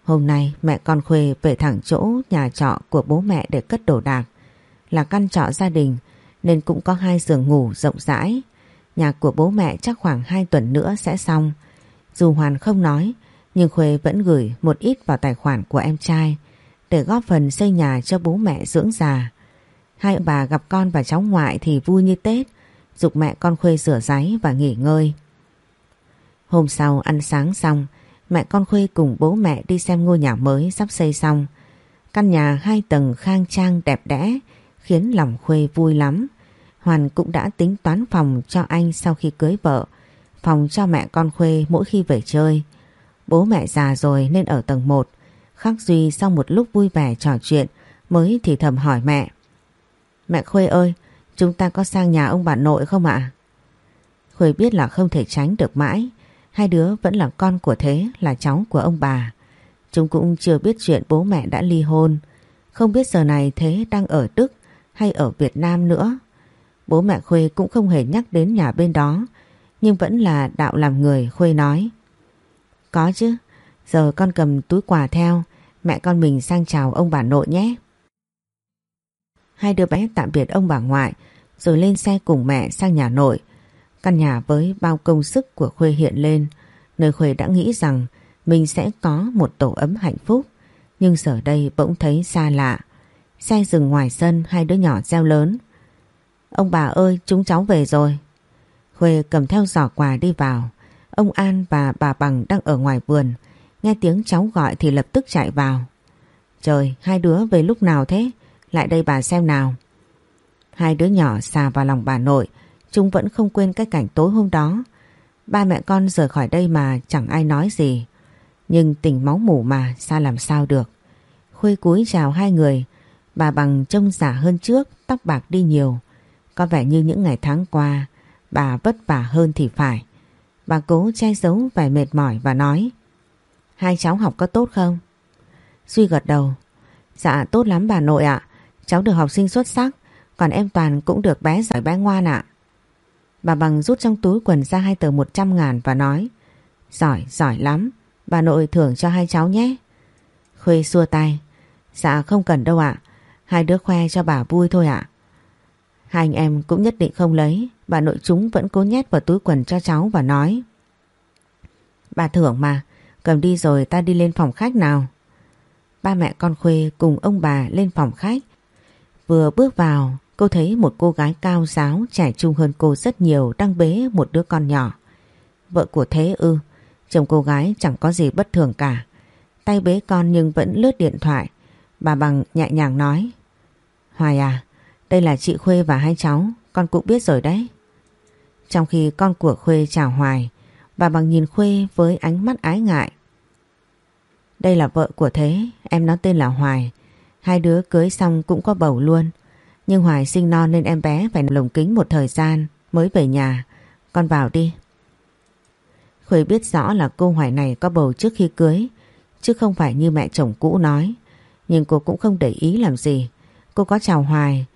Hôm nay mẹ con Khuê về thẳng chỗ nhà trọ của bố mẹ để cất đồ đạc. Là căn trọ gia đình nên cũng có hai giường ngủ rộng rãi. Nhà của bố mẹ chắc khoảng 2 tuần nữa sẽ xong. Dù Hoàn không nói nhưng Khuê vẫn gửi một ít vào tài khoản của em trai để góp phần xây nhà cho bố mẹ dưỡng già. Hai bà gặp con và cháu ngoại thì vui như Tết, dục mẹ con Khuê rửa giấy và nghỉ ngơi. Hôm sau ăn sáng xong, mẹ con Khuê cùng bố mẹ đi xem ngôi nhà mới sắp xây xong. Căn nhà hai tầng khang trang đẹp đẽ khiến lòng Khuê vui lắm. Hoàn cũng đã tính toán phòng cho anh sau khi cưới vợ, phòng cho mẹ con Khuê mỗi khi về chơi. Bố mẹ già rồi nên ở tầng 1. Khắc Duy sau một lúc vui vẻ trò chuyện mới thì thầm hỏi mẹ. Mẹ Khuê ơi, chúng ta có sang nhà ông bà nội không ạ? Khuê biết là không thể tránh được mãi. Hai đứa vẫn là con của Thế, là cháu của ông bà. Chúng cũng chưa biết chuyện bố mẹ đã ly hôn. Không biết giờ này Thế đang ở Đức hay ở Việt Nam nữa. Bố mẹ Khuê cũng không hề nhắc đến nhà bên đó. Nhưng vẫn là đạo làm người Khuê nói. Có chứ, giờ con cầm túi quà theo, mẹ con mình sang chào ông bà nội nhé. Hai đứa bé tạm biệt ông bà ngoại rồi lên xe cùng mẹ sang nhà nội. Căn nhà với bao công sức của Khuê hiện lên, nơi Khuê đã nghĩ rằng mình sẽ có một tổ ấm hạnh phúc. Nhưng giờ đây bỗng thấy xa lạ. Xe dừng ngoài sân hai đứa nhỏ reo lớn. Ông bà ơi chúng cháu về rồi. Khuê cầm theo giỏ quà đi vào. Ông An và bà Bằng đang ở ngoài vườn. Nghe tiếng cháu gọi thì lập tức chạy vào. Trời, hai đứa về lúc nào thế? Lại đây bà xem nào. Hai đứa nhỏ xà vào lòng bà nội. Chúng vẫn không quên cái cảnh tối hôm đó. Ba mẹ con rời khỏi đây mà chẳng ai nói gì. Nhưng tình máu mủ mà sao làm sao được. Khuê cúi chào hai người. Bà Bằng trông giả hơn trước, tóc bạc đi nhiều. Có vẻ như những ngày tháng qua, bà vất vả hơn thì phải. Bà cố che giấu vẻ mệt mỏi và nói Hai cháu học có tốt không? Duy gật đầu Dạ tốt lắm bà nội ạ Cháu được học sinh xuất sắc Còn em Toàn cũng được bé giỏi bé ngoan ạ Bà Bằng rút trong túi quần ra hai tờ 100 ngàn và nói Giỏi, giỏi lắm. Bà nội thưởng cho hai cháu nhé. Khuê xua tay Dạ không cần đâu ạ. Hai đứa khoe cho bà vui thôi ạ. Hai anh em cũng nhất định không lấy. Bà nội chúng vẫn cố nhét vào túi quần cho cháu và nói Bà thưởng mà. Cầm đi rồi ta đi lên phòng khách nào. Ba mẹ con Khuê cùng ông bà lên phòng khách. Vừa bước vào cô thấy một cô gái cao giáo trẻ trung hơn cô rất nhiều đang bế một đứa con nhỏ. Vợ của Thế ư Chồng cô gái chẳng có gì bất thường cả. Tay bế con nhưng vẫn lướt điện thoại. Bà Bằng nhẹ nhàng nói Hoài à Đây là chị Khuê và hai cháu Con cũng biết rồi đấy. Trong khi con của Khuê chào Hoài Bà Bằng nhìn Khuê với ánh mắt ái ngại. Đây là vợ của Thế, em nó tên là Hoài. Hai đứa cưới xong cũng có bầu luôn. Nhưng Hoài sinh non nên em bé phải lồng kính một thời gian mới về nhà. Con vào đi. Khuê biết rõ là cô Hoài này có bầu trước khi cưới, chứ không phải như mẹ chồng cũ nói. Nhưng cô cũng không để ý làm gì. Cô có chào Hoài,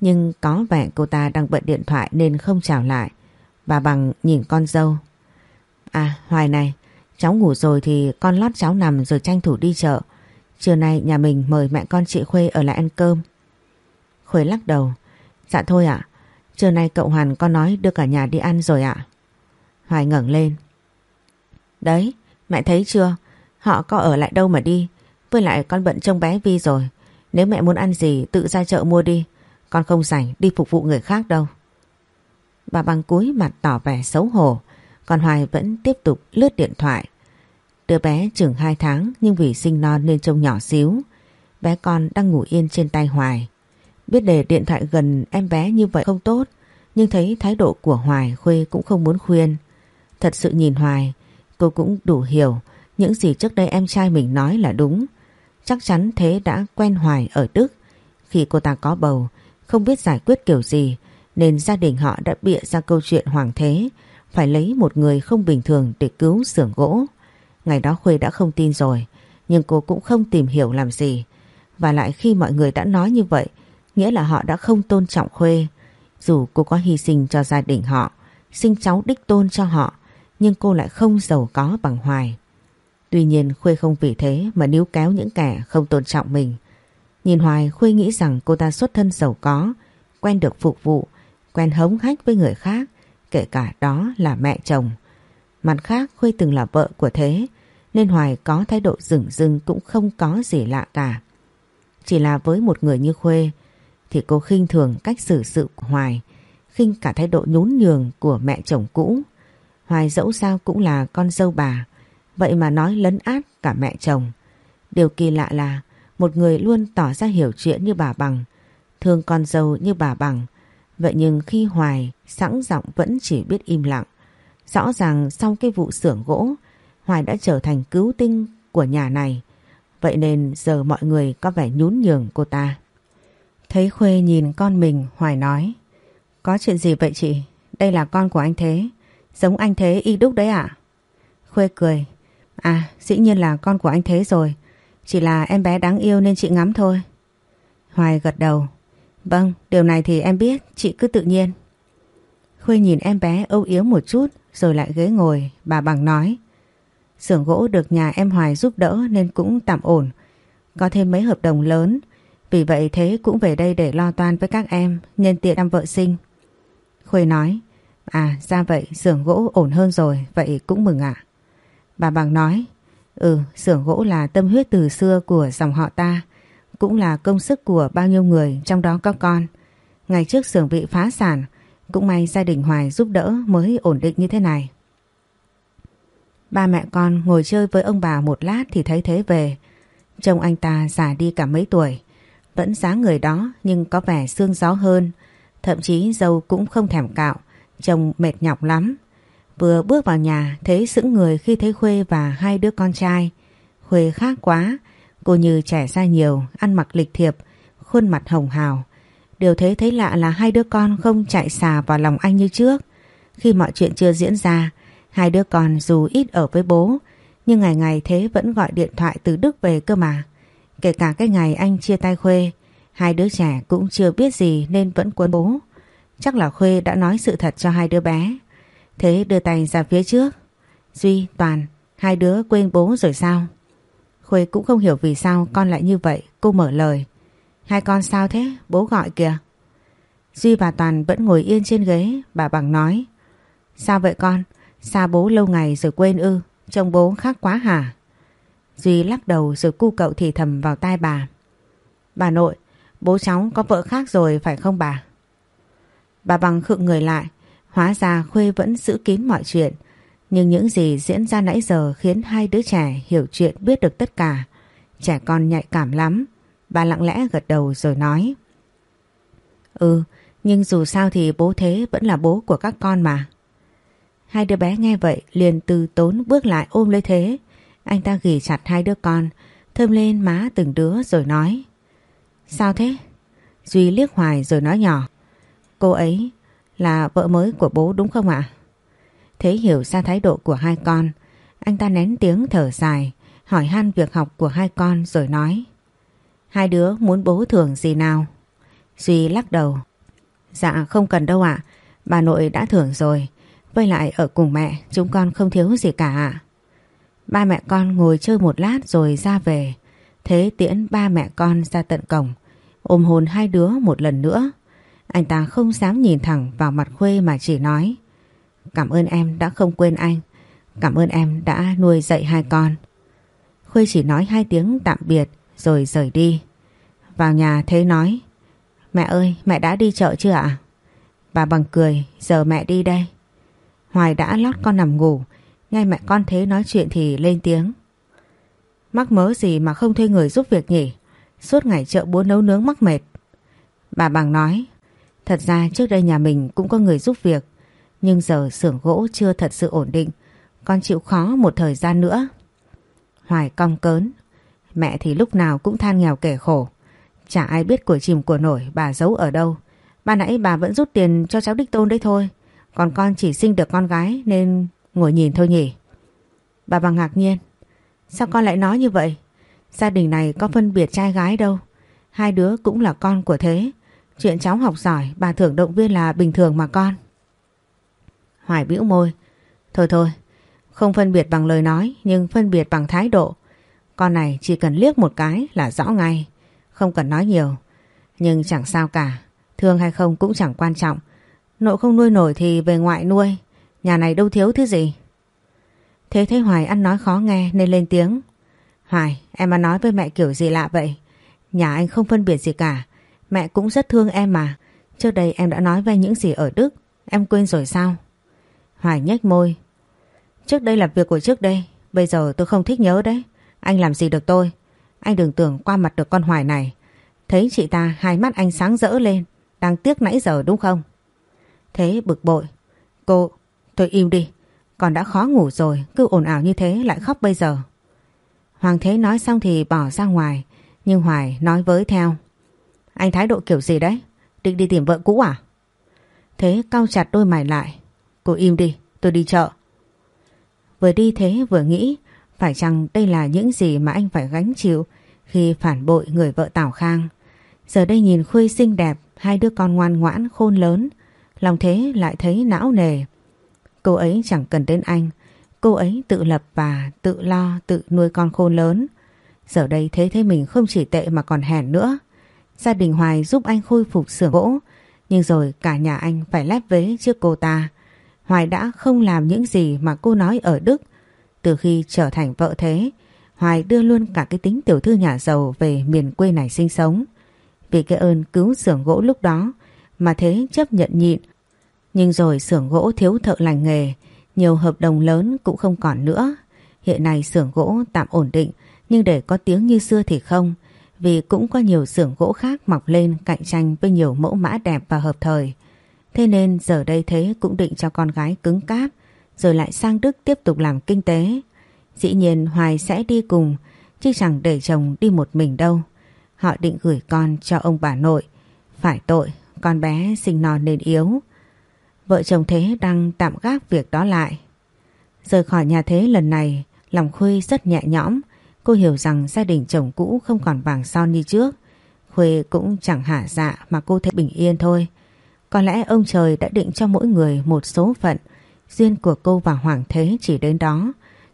nhưng có vẻ cô ta đang bận điện thoại nên không chào lại. Bà Bằng nhìn con dâu. À Hoài này, Cháu ngủ rồi thì con lót cháu nằm rồi tranh thủ đi chợ. Trưa nay nhà mình mời mẹ con chị Khuê ở lại ăn cơm. Khuê lắc đầu. Dạ thôi ạ, Trưa nay cậu Hoàn có nói đưa cả nhà đi ăn rồi ạ. Hoài ngẩng lên. Đấy, mẹ thấy chưa? Họ có ở lại đâu mà đi. Với lại con bận trông bé Vi rồi. Nếu mẹ muốn ăn gì tự ra chợ mua đi. Con không rảnh đi phục vụ người khác đâu. Bà bằng cúi mặt tỏ vẻ xấu hổ. Còn Hoài vẫn tiếp tục lướt điện thoại. Đứa bé chừng 2 tháng nhưng vì sinh non nên trông nhỏ xíu. Bé con đang ngủ yên trên tay Hoài. Biết để điện thoại gần em bé như vậy không tốt. Nhưng thấy thái độ của Hoài Khuê cũng không muốn khuyên. Thật sự nhìn Hoài, cô cũng đủ hiểu những gì trước đây em trai mình nói là đúng. Chắc chắn thế đã quen Hoài ở Đức. Khi cô ta có bầu, không biết giải quyết kiểu gì nên gia đình họ đã bịa ra câu chuyện hoàng thế phải lấy một người không bình thường để cứu xưởng gỗ. Ngày đó Khuê đã không tin rồi, nhưng cô cũng không tìm hiểu làm gì. Và lại khi mọi người đã nói như vậy, nghĩa là họ đã không tôn trọng Khuê. Dù cô có hy sinh cho gia đình họ, sinh cháu đích tôn cho họ, nhưng cô lại không giàu có bằng Hoài. Tuy nhiên Khuê không vì thế mà níu kéo những kẻ không tôn trọng mình. Nhìn Hoài Khuê nghĩ rằng cô ta xuất thân giàu có, quen được phục vụ, quen hống hách với người khác, kể cả đó là mẹ chồng. Mặt khác Khuê từng là vợ của Thế, nên Hoài có thái độ rừng rưng cũng không có gì lạ cả. Chỉ là với một người như Khuê, thì cô khinh thường cách xử sự của Hoài, khinh cả thái độ nhún nhường của mẹ chồng cũ. Hoài dẫu sao cũng là con dâu bà, vậy mà nói lấn át cả mẹ chồng. Điều kỳ lạ là một người luôn tỏ ra hiểu chuyện như bà Bằng, thương con dâu như bà Bằng. Vậy nhưng khi Hoài sẵn giọng vẫn chỉ biết im lặng. Rõ ràng sau cái vụ xưởng gỗ, Hoài đã trở thành cứu tinh của nhà này. Vậy nên giờ mọi người có vẻ nhún nhường cô ta. Thấy Khuê nhìn con mình, Hoài nói. Có chuyện gì vậy chị? Đây là con của anh Thế. Giống anh Thế y đúc đấy ạ. Khuê cười. À, dĩ nhiên là con của anh Thế rồi. Chỉ là em bé đáng yêu nên chị ngắm thôi. Hoài gật đầu. Vâng, điều này thì em biết, chị cứ tự nhiên. Khuê nhìn em bé âu yếu một chút rồi lại ghế ngồi, bà bằng nói. xưởng gỗ được nhà em Hoài giúp đỡ nên cũng tạm ổn. Có thêm mấy hợp đồng lớn, vì vậy Thế cũng về đây để lo toan với các em nhân tiện năm vợ sinh. Khuê nói, à ra vậy xưởng gỗ ổn hơn rồi, vậy cũng mừng ạ. Bà bằng nói, ừ xưởng gỗ là tâm huyết từ xưa của dòng họ ta, cũng là công sức của bao nhiêu người trong đó có con. Ngày trước xưởng bị phá sản, cũng may gia đình Hoài giúp đỡ mới ổn định như thế này. Ba mẹ con ngồi chơi với ông bà một lát thì thấy thế về. Trông anh ta già đi cả mấy tuổi. Vẫn dáng người đó nhưng có vẻ xương gió hơn. Thậm chí dâu cũng không thèm cạo. chồng mệt nhọc lắm. Vừa bước vào nhà thấy sững người khi thấy Khuê và hai đứa con trai. Khuê khác quá. Cô như trẻ ra nhiều, ăn mặc lịch thiệp, khuôn mặt hồng hào. Điều thế thấy lạ là hai đứa con không chạy xà vào lòng anh như trước. Khi mọi chuyện chưa diễn ra, hai đứa con dù ít ở với bố, nhưng ngày ngày thế vẫn gọi điện thoại từ Đức về cơ mà. Kể cả cái ngày anh chia tay Khuê, hai đứa trẻ cũng chưa biết gì nên vẫn quấn bố. Chắc là Khuê đã nói sự thật cho hai đứa bé. Thế đưa tay ra phía trước. Duy, Toàn, hai đứa quên bố rồi sao? Khuê cũng không hiểu vì sao con lại như vậy, cô mở lời. Hai con sao thế? Bố gọi kìa. Duy và Toàn vẫn ngồi yên trên ghế, bà bằng nói. Sao vậy con? Xa bố lâu ngày rồi quên ư? Trông bố khác quá hả? Duy lắc đầu rồi cu cậu thì thầm vào tai bà. Bà nội, bố cháu có vợ khác rồi phải không bà? Bà bằng khựng người lại, hóa ra Khuê vẫn giữ kín mọi chuyện. Nhưng những gì diễn ra nãy giờ khiến hai đứa trẻ hiểu chuyện biết được tất cả. Trẻ con nhạy cảm lắm. Bà lặng lẽ gật đầu rồi nói. Ừ, nhưng dù sao thì bố thế vẫn là bố của các con mà. Hai đứa bé nghe vậy liền từ tốn bước lại ôm lấy thế. Anh ta ghi chặt hai đứa con, thơm lên má từng đứa rồi nói. Sao thế? Duy liếc hoài rồi nói nhỏ. Cô ấy là vợ mới của bố đúng không ạ? Thế hiểu ra thái độ của hai con, anh ta nén tiếng thở dài, hỏi han việc học của hai con rồi nói. Hai đứa muốn bố thưởng gì nào? Duy lắc đầu. Dạ không cần đâu ạ, bà nội đã thưởng rồi. Với lại ở cùng mẹ chúng con không thiếu gì cả ạ. Ba mẹ con ngồi chơi một lát rồi ra về. Thế tiễn ba mẹ con ra tận cổng. Ôm hồn hai đứa một lần nữa. Anh ta không dám nhìn thẳng vào mặt Khuê mà chỉ nói, Cảm ơn em đã không quên anh Cảm ơn em đã nuôi dạy hai con Khuê chỉ nói hai tiếng tạm biệt rồi rời đi Vào nhà Thế nói, Mẹ ơi, mẹ đã đi chợ chưa ạ? Bà bằng cười, giờ mẹ đi đây Hoài đã lót con nằm ngủ Nghe mẹ con Thế nói chuyện thì lên tiếng. Mắc mớ gì mà không thuê người giúp việc nhỉ? Suốt ngày chợ búa nấu nướng mắc mệt. Bà bằng nói, Thật ra trước đây nhà mình cũng có người giúp việc, Nhưng giờ xưởng gỗ chưa thật sự ổn định, Con chịu khó một thời gian nữa. Hoài cong cớn, Mẹ thì lúc nào cũng than nghèo kẻ khổ, Chả ai biết của chìm của nổi bà giấu ở đâu. Ban nãy bà vẫn rút tiền cho cháu đích tôn đấy thôi, Còn con chỉ sinh được con gái nên ngồi nhìn thôi nhỉ. Bà bằng ngạc nhiên. Sao con lại nói như vậy? Gia đình này có phân biệt trai gái đâu. Hai đứa cũng là con của thế. Chuyện cháu học giỏi, bà thưởng động viên là bình thường mà con. Hoài bĩu môi. Thôi thôi, Không phân biệt bằng lời nói, Nhưng phân biệt bằng thái độ. Con này chỉ cần liếc một cái là rõ ngay. Không cần nói nhiều. Nhưng chẳng sao cả. Thương hay không cũng chẳng quan trọng. Nội không nuôi nổi thì về ngoại nuôi. Nhà này đâu thiếu thứ gì? Thế thấy Hoài ăn nói khó nghe nên lên tiếng. Hoài, em mà nói với mẹ kiểu gì lạ vậy? Nhà anh không phân biệt gì cả. Mẹ cũng rất thương em mà. Trước đây em đã nói về những gì ở Đức. Em quên rồi sao? Hoài nhếch môi. Trước đây là việc của trước đây. Bây giờ tôi không thích nhớ đấy. Anh làm gì được tôi? Anh đừng tưởng qua mặt được con Hoài này. Thấy chị ta, hai mắt anh sáng rỡ lên. Đang tiếc nãy giờ đúng không? Thế bực bội. Cô Tôi im đi. Còn đã khó ngủ rồi, Cứ ồn ào như thế lại khóc bây giờ. Hoàng Thế nói xong thì bỏ ra ngoài, Nhưng Hoài nói với theo. Anh thái độ kiểu gì đấy? Định đi tìm vợ cũ à? Thế cau chặt đôi mày lại. Cô im đi, tôi đi chợ. Vừa đi thế vừa nghĩ, Phải chăng đây là những gì mà anh phải gánh chịu Khi phản bội người vợ Tảo Khang? Giờ đây nhìn Khuê xinh đẹp, Hai đứa con ngoan ngoãn, khôn lớn, Lòng thế lại thấy não nề. Cô ấy chẳng cần đến anh. Cô ấy tự lập và tự lo, tự nuôi con khôn lớn. Giờ đây thế thấy mình không chỉ tệ mà còn hèn nữa. Gia đình Hoài giúp anh khôi phục xưởng gỗ, Nhưng rồi cả nhà anh phải lép vế trước cô ta. Hoài đã không làm những gì mà cô nói ở Đức. Từ khi trở thành vợ thế, Hoài đưa luôn cả cái tính tiểu thư nhà giàu về miền quê này sinh sống. Vì cái ơn cứu xưởng gỗ lúc đó, Mà thế chấp nhận nhịn nhưng rồi xưởng gỗ thiếu thợ lành nghề nhiều hợp đồng lớn cũng không còn nữa. Hiện nay xưởng gỗ tạm ổn định nhưng để có tiếng như xưa thì không vì cũng có nhiều xưởng gỗ khác mọc lên cạnh tranh với nhiều mẫu mã đẹp và hợp thời. Thế nên giờ đây Thế cũng định cho con gái cứng cáp rồi lại sang Đức tiếp tục làm kinh tế. Dĩ nhiên Hoài sẽ đi cùng chứ chẳng để chồng đi một mình đâu. Họ định gửi con cho ông bà nội. Phải tội, con bé sinh non nên yếu. Vợ chồng Thế đang tạm gác việc đó lại. Rời khỏi nhà Thế lần này, lòng Khuê rất nhẹ nhõm. Cô hiểu rằng gia đình chồng cũ không còn vàng son như trước. Khuê cũng chẳng hả dạ mà cô thấy bình yên thôi. Có lẽ ông trời đã định cho mỗi người một số phận. Duyên của cô và Hoàng Thế chỉ đến đó.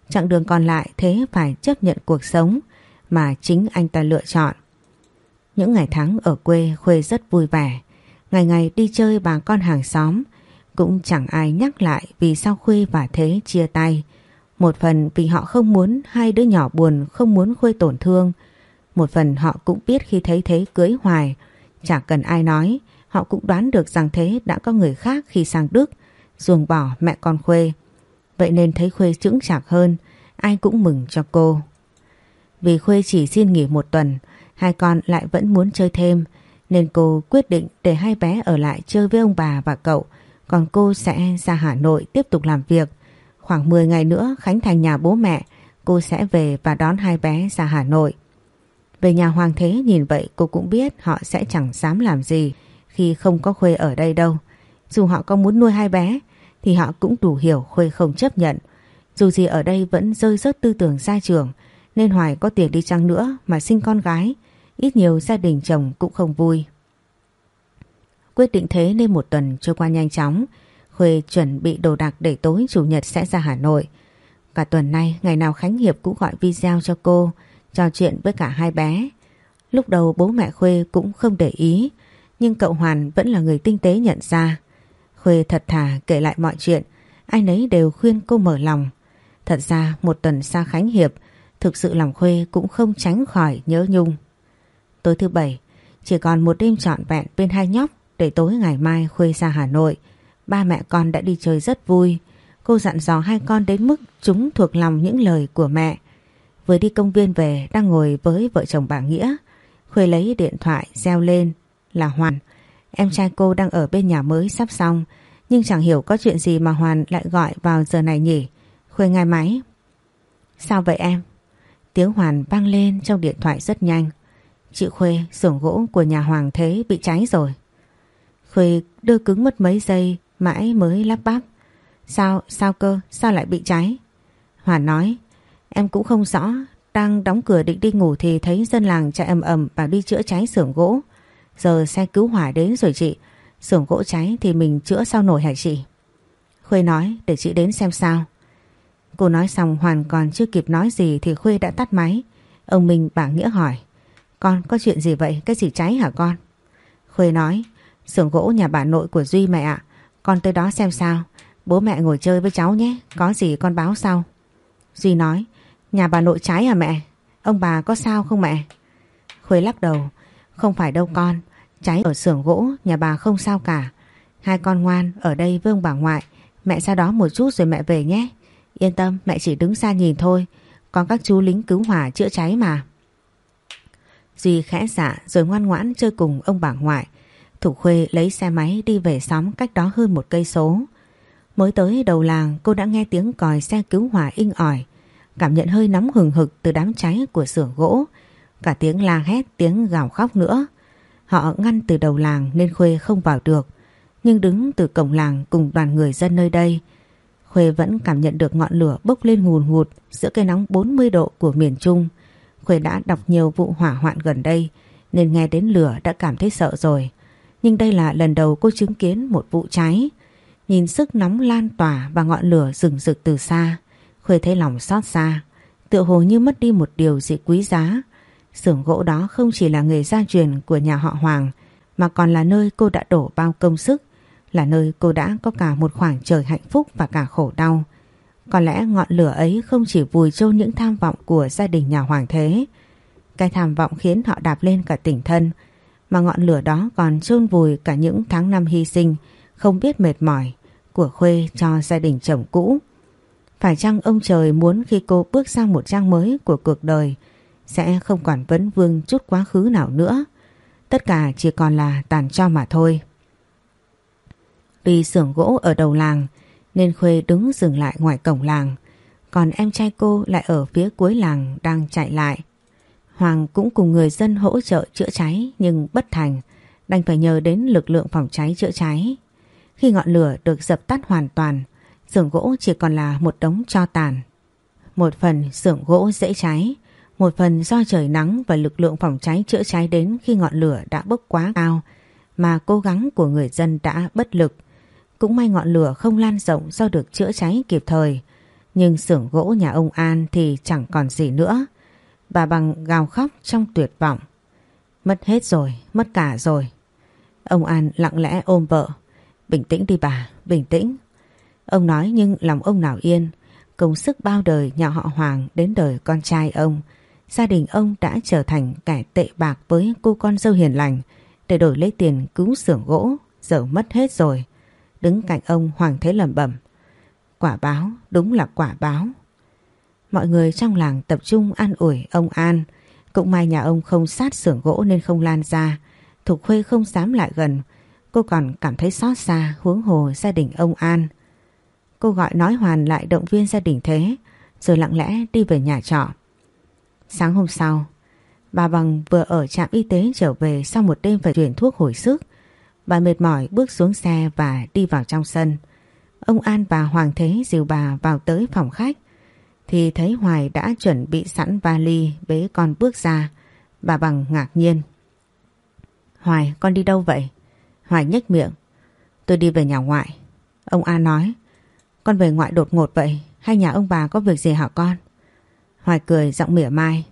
Chặng đường còn lại Thế phải chấp nhận cuộc sống mà chính anh ta lựa chọn. Những ngày tháng ở quê Khuê rất vui vẻ. Ngày ngày đi chơi bà con hàng xóm. Cũng chẳng ai nhắc lại vì sao Khuê và Thế chia tay. Một phần vì họ không muốn hai đứa nhỏ buồn không muốn Khuê tổn thương. Một phần họ cũng biết khi thấy Thế cưới hoài. Chẳng cần ai nói, họ cũng đoán được rằng Thế đã có người khác khi sang Đức, ruồng bỏ mẹ con Khuê. Vậy nên thấy Khuê chững chạc hơn, ai cũng mừng cho cô. Vì Khuê chỉ xin nghỉ một tuần, hai con lại vẫn muốn chơi thêm, nên cô quyết định để hai bé ở lại chơi với ông bà và cậu còn cô sẽ ra Hà Nội tiếp tục làm việc. Khoảng 10 ngày nữa Khánh thành nhà bố mẹ, cô sẽ về và đón hai bé ra Hà Nội. Về nhà Hoàng Thế nhìn vậy cô cũng biết họ sẽ chẳng dám làm gì khi không có Khuê ở đây đâu. Dù họ có muốn nuôi hai bé thì họ cũng đủ hiểu Khuê không chấp nhận. Dù gì ở đây vẫn rơi rớt tư tưởng gia trường nên Hoài có tiền đi chăng nữa mà sinh con gái ít nhiều gia đình chồng cũng không vui. Quyết định thế nên một tuần trôi qua nhanh chóng. Khuê chuẩn bị đồ đạc để tối chủ nhật sẽ ra Hà Nội. Cả tuần nay ngày nào Khánh Hiệp cũng gọi video cho cô, trò chuyện với cả hai bé. Lúc đầu bố mẹ Khuê cũng không để ý, nhưng cậu Hoàn vẫn là người tinh tế nhận ra. Khuê thật thà kể lại mọi chuyện, ai nấy đều khuyên cô mở lòng. Thật ra một tuần xa Khánh Hiệp, thực sự lòng Khuê cũng không tránh khỏi nhớ nhung. Tối thứ bảy, chỉ còn một đêm trọn vẹn bên hai nhóc để tối ngày mai Khuê ra Hà Nội. Ba mẹ con đã đi chơi rất vui. Cô dặn dò hai con đến mức chúng thuộc lòng những lời của mẹ. Vừa đi công viên về đang ngồi với vợ chồng bà Nghĩa. Khuê lấy điện thoại reo lên là Hoàn. Em trai cô đang ở bên nhà mới sắp xong. Nhưng chẳng hiểu có chuyện gì mà Hoàn lại gọi vào giờ này nhỉ. Khuê ngay máy. Sao vậy em? Tiếng Hoàn vang lên trong điện thoại rất nhanh. Chị Khuê, xưởng gỗ của nhà Hoàng Thế bị cháy rồi. Khuê đưa cứng mất mấy giây mãi mới lắp bắp. Sao, sao cơ, sao lại bị cháy? Hoàn nói, em cũng không rõ, đang đóng cửa định đi ngủ thì thấy dân làng chạy ầm ầm bảo đi chữa cháy xưởng gỗ. Giờ xe cứu hỏa đến rồi chị, xưởng gỗ cháy thì mình chữa sao nổi hả chị? Khuê nói để chị đến xem sao. Cô nói xong Hoàn còn chưa kịp nói gì thì Khuê đã tắt máy. Ông Minh bà Nghĩa hỏi. Con có chuyện gì vậy? Cái gì cháy hả con? Khuê nói xưởng gỗ nhà bà nội của Duy mẹ ạ. Con tới đó xem sao. Bố mẹ ngồi chơi với cháu nhé. Có gì con báo sau. Duy nói. Nhà bà nội trái à mẹ? Ông bà có sao không mẹ? Khuê lắc đầu. Không phải đâu con. Cháy ở xưởng gỗ, nhà bà không sao cả. Hai con ngoan ở đây với ông bà ngoại. Mẹ ra đó một chút rồi mẹ về nhé. Yên tâm, mẹ chỉ đứng xa nhìn thôi Còn các chú lính cứu hỏa chữa cháy mà Duy khẽ dạ rồi ngoan ngoãn chơi cùng ông bà ngoại Thủ Khuê lấy xe máy đi về xóm cách đó hơn một cây số Mới tới đầu làng, cô đã nghe tiếng còi xe cứu hỏa inh ỏi, Cảm nhận hơi nóng hừng hực từ đám cháy của xưởng gỗ, Cả tiếng la hét, tiếng gào khóc nữa Họ ngăn từ đầu làng nên Khuê không vào được, Nhưng đứng từ cổng làng cùng đoàn người dân nơi đây, Khuê vẫn cảm nhận được ngọn lửa bốc lên ngùn ngụt giữa cây nóng 40 độ của miền Trung. Khuê đã đọc nhiều vụ hỏa hoạn gần đây, nên nghe đến lửa đã cảm thấy sợ rồi. Nhưng đây là lần đầu cô chứng kiến một vụ cháy. Nhìn sức nóng lan tỏa và ngọn lửa rừng rực từ xa. Khuê thấy lòng xót xa. Tựa hồ như mất đi một điều gì quý giá. Xưởng gỗ đó không chỉ là nghề gia truyền của nhà họ Hoàng mà còn là nơi cô đã đổ bao công sức là nơi cô đã có cả một khoảng trời hạnh phúc và cả khổ đau. Có lẽ ngọn lửa ấy không chỉ vùi chôn những tham vọng của gia đình nhà Hoàng Thế. Cái tham vọng khiến họ đạp lên cả tỉnh thân, mà ngọn lửa đó còn chôn vùi cả những tháng năm hy sinh, không biết mệt mỏi của Khuê cho gia đình chồng cũ. Phải chăng ông trời muốn khi cô bước sang một trang mới của cuộc đời sẽ không còn vấn vương chút quá khứ nào nữa. Tất cả chỉ còn là tàn cho mà thôi. Vì xưởng gỗ ở đầu làng nên Khuê đứng dừng lại ngoài cổng làng. Còn em trai cô lại ở phía cuối làng đang chạy lại. Hoàng cũng cùng người dân hỗ trợ chữa cháy nhưng bất thành, đành phải nhờ đến lực lượng phòng cháy chữa cháy. Khi ngọn lửa được dập tắt hoàn toàn, xưởng gỗ chỉ còn là một đống cho tàn. Một phần xưởng gỗ dễ cháy, một phần do trời nắng và lực lượng phòng cháy chữa cháy đến khi ngọn lửa đã bốc quá cao mà cố gắng của người dân đã bất lực. Cũng may ngọn lửa không lan rộng do được chữa cháy kịp thời. Nhưng xưởng gỗ nhà ông An thì chẳng còn gì nữa. Bà bằng gào khóc trong tuyệt vọng. Mất hết rồi, mất cả rồi. Ông An lặng lẽ ôm vợ. Bình tĩnh đi bà, bình tĩnh. Ông nói nhưng lòng ông nào yên. Công sức bao đời nhà họ Hoàng đến đời con trai ông. Gia đình ông đã trở thành kẻ tệ bạc với cô con dâu hiền lành để đổi lấy tiền cứu xưởng gỗ. Giờ mất hết rồi. Đứng cạnh ông Hoàng Thế lẩm bẩm Quả báo, đúng là quả báo. Mọi người trong làng tập trung an ủi ông An. Cũng may nhà ông không sát xưởng gỗ nên không lan ra. Thục Khuê không dám lại gần. Cô còn cảm thấy xót xa huống hồ gia đình ông An. Cô gọi nói Hoàn lại động viên gia đình thế rồi lặng lẽ đi về nhà trọ. Sáng hôm sau, bà Bằng vừa ở trạm y tế trở về sau một đêm phải chuyển thuốc hồi sức. Bà mệt mỏi bước xuống xe và đi vào trong sân. Ông An và Hoàng Thế dìu bà vào tới phòng khách. Thì thấy Hoài đã chuẩn bị sẵn vali bế con bước ra. Bà bằng ngạc nhiên. Hoài con đi đâu vậy? Hoài nhếch miệng. Tôi đi về nhà ngoại. Ông A nói. Con về ngoại đột ngột vậy hay nhà ông bà có việc gì hả con? Hoài cười giọng mỉa mai.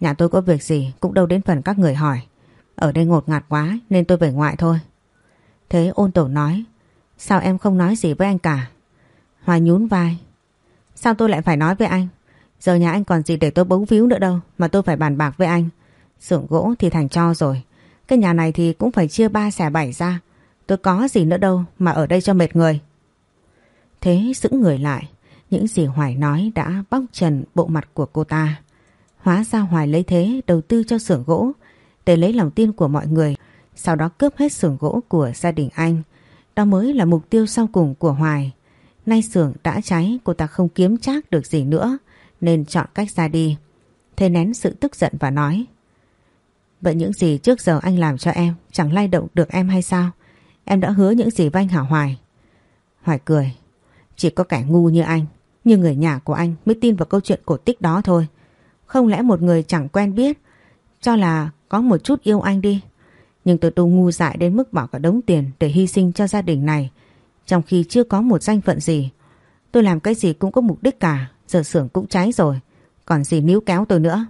Nhà tôi có việc gì cũng đâu đến phần các người hỏi. Ở đây ngột ngạt quá nên tôi về ngoại thôi. Thế ôn tổ nói, sao em không nói gì với anh cả? Hoài nhún vai. Sao tôi lại phải nói với anh? Giờ nhà anh còn gì để tôi bấu víu nữa đâu mà tôi phải bàn bạc với anh. Xưởng gỗ thì thành cho rồi. Cái nhà này thì cũng phải chia ba xẻ bảy ra. Tôi có gì nữa đâu mà ở đây cho mệt người. Thế giữ người lại, những gì Hoài nói đã bóc trần bộ mặt của cô ta. Hóa ra Hoài lấy thế đầu tư cho xưởng gỗ để lấy lòng tin của mọi người, sau đó cướp hết xưởng gỗ của gia đình anh. Đó mới là mục tiêu sau cùng của Hoài. Nay xưởng đã cháy, cô ta không kiếm chắc được gì nữa, nên chọn cách ra đi. Thế nén sự tức giận và nói, Vậy những gì trước giờ anh làm cho em, chẳng lay động được em hay sao? Em đã hứa những gì với anh hả Hoài? Hoài cười, Chỉ có kẻ ngu như anh, Như người nhà của anh mới tin vào câu chuyện cổ tích đó thôi Không lẽ một người chẳng quen biết, Cho là có một chút yêu anh đi Nhưng tôi tu ngu dại đến mức bỏ cả đống tiền Để hy sinh cho gia đình này trong khi chưa có một danh phận gì, Tôi làm cái gì cũng có mục đích cả, Giờ xưởng cũng cháy rồi, Còn gì níu kéo tôi nữa.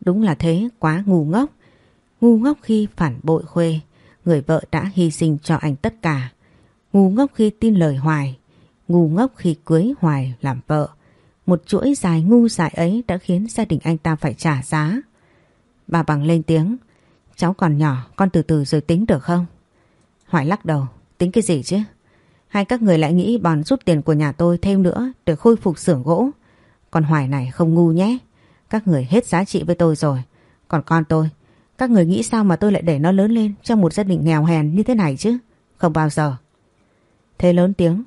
Đúng là thế, quá ngu ngốc. Ngu ngốc khi phản bội Khuê, Người vợ đã hy sinh cho anh tất cả. Ngu ngốc khi tin lời Hoài, Ngu ngốc khi cưới Hoài làm vợ. Một chuỗi dài ngu dại ấy đã khiến gia đình anh ta phải trả giá. Bà bằng lên tiếng, Cháu còn nhỏ, con từ từ rồi tính được không? Hoài lắc đầu Tính cái gì chứ hay các người lại nghĩ bòn rút tiền của nhà tôi thêm nữa để khôi phục xưởng gỗ. Còn Hoài này không ngu nhé. Các người hết giá trị với tôi rồi. Còn con tôi, các người nghĩ sao mà tôi lại để nó lớn lên trong một gia đình nghèo hèn như thế này chứ? Không bao giờ. Thế lớn tiếng.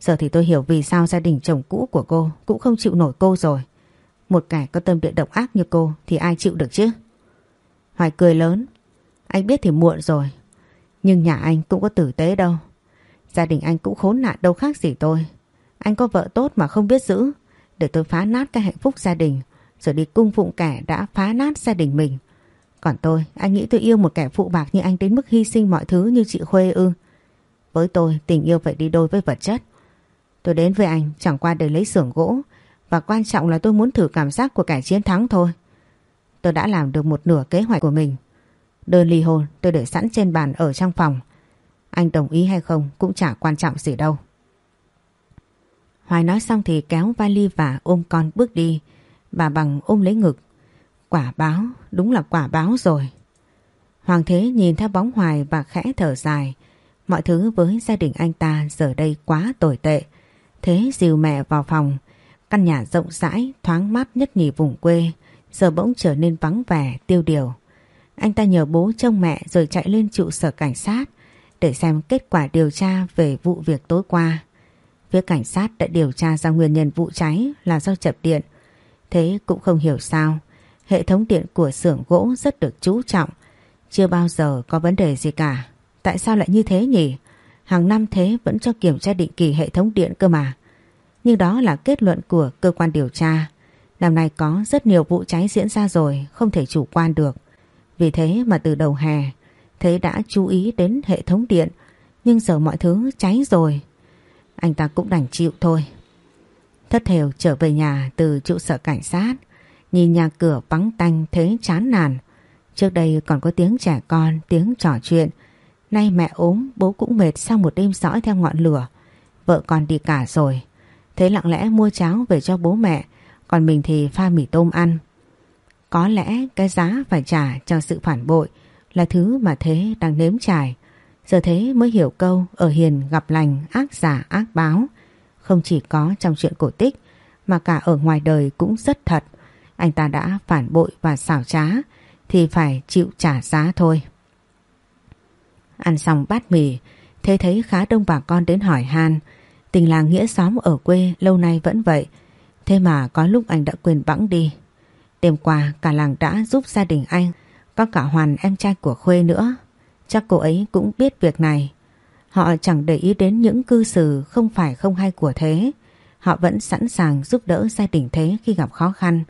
Giờ thì tôi hiểu vì sao gia đình chồng cũ của cô cũng không chịu nổi cô rồi. Một kẻ có tâm địa độc ác như cô thì ai chịu được chứ? Hoài cười lớn. Anh biết thì muộn rồi. Nhưng nhà anh cũng có tử tế đâu. Gia đình anh cũng khốn nạn đâu khác gì tôi. Anh có vợ tốt mà không biết giữ. Để tôi phá nát cái hạnh phúc gia đình. Rồi đi cung phụng kẻ đã phá nát gia đình mình. Còn tôi, anh nghĩ tôi yêu một kẻ phụ bạc như anh đến mức hy sinh mọi thứ như chị Khuê ư. Với tôi, tình yêu phải đi đôi với vật chất. Tôi đến với anh chẳng qua để lấy xưởng gỗ. Và quan trọng là tôi muốn thử cảm giác của kẻ chiến thắng thôi. Tôi đã làm được một nửa kế hoạch của mình. Đơn ly hôn tôi để sẵn trên bàn ở trong phòng. Anh đồng ý hay không cũng chả quan trọng gì đâu. Hoài nói xong thì kéo vali và ôm con bước đi. Bà bằng ôm lấy ngực. Quả báo, đúng là quả báo rồi. Hoàng thế nhìn theo bóng Hoài và khẽ thở dài. Mọi thứ với gia đình anh ta giờ đây quá tồi tệ. Thế dìu mẹ vào phòng. Căn nhà rộng rãi, thoáng mát nhất nhì vùng quê. Giờ bỗng trở nên vắng vẻ, tiêu điều. Anh ta nhờ bố trông mẹ rồi chạy lên trụ sở cảnh sát để xem kết quả điều tra về vụ việc tối qua. Phía cảnh sát đã điều tra ra nguyên nhân vụ cháy là do chập điện. Thế cũng không hiểu sao, hệ thống điện của xưởng gỗ rất được chú trọng, chưa bao giờ có vấn đề gì cả. Tại sao lại như thế nhỉ? Hàng năm thế vẫn cho kiểm tra định kỳ hệ thống điện cơ mà. Nhưng đó là kết luận của cơ quan điều tra. Năm nay có rất nhiều vụ cháy diễn ra rồi, không thể chủ quan được. Vì thế mà từ đầu hè, Thế đã chú ý đến hệ thống điện Nhưng giờ mọi thứ cháy rồi. Anh ta cũng đành chịu thôi. Thất thều trở về nhà từ trụ sở cảnh sát Nhìn nhà cửa vắng tanh thế chán nản. Trước đây còn có tiếng trẻ con, tiếng trò chuyện. Nay mẹ ốm, bố cũng mệt sau một đêm dõi theo ngọn lửa. Vợ con đi cả rồi. Thế lặng lẽ mua cháo về cho bố mẹ Còn mình thì pha mì tôm ăn. Có lẽ cái giá phải trả cho sự phản bội là thứ mà Thế đang nếm trải. Giờ Thế mới hiểu câu ở hiền gặp lành ác giả ác báo. Không chỉ có trong chuyện cổ tích mà cả ở ngoài đời cũng rất thật. Anh ta đã phản bội và xảo trá thì phải chịu trả giá thôi. Ăn xong bát mì, Thế thấy khá đông bà con đến hỏi han. Tình làng nghĩa xóm ở quê lâu nay vẫn vậy. Thế mà có lúc anh đã quên bẵng đi. Đêm qua, cả làng đã giúp gia đình anh có cả Hoàn em trai của Khuê nữa. Chắc cô ấy cũng biết việc này. Họ chẳng để ý đến những cư xử không phải không hay của Thế. Họ vẫn sẵn sàng giúp đỡ gia đình Thế khi gặp khó khăn.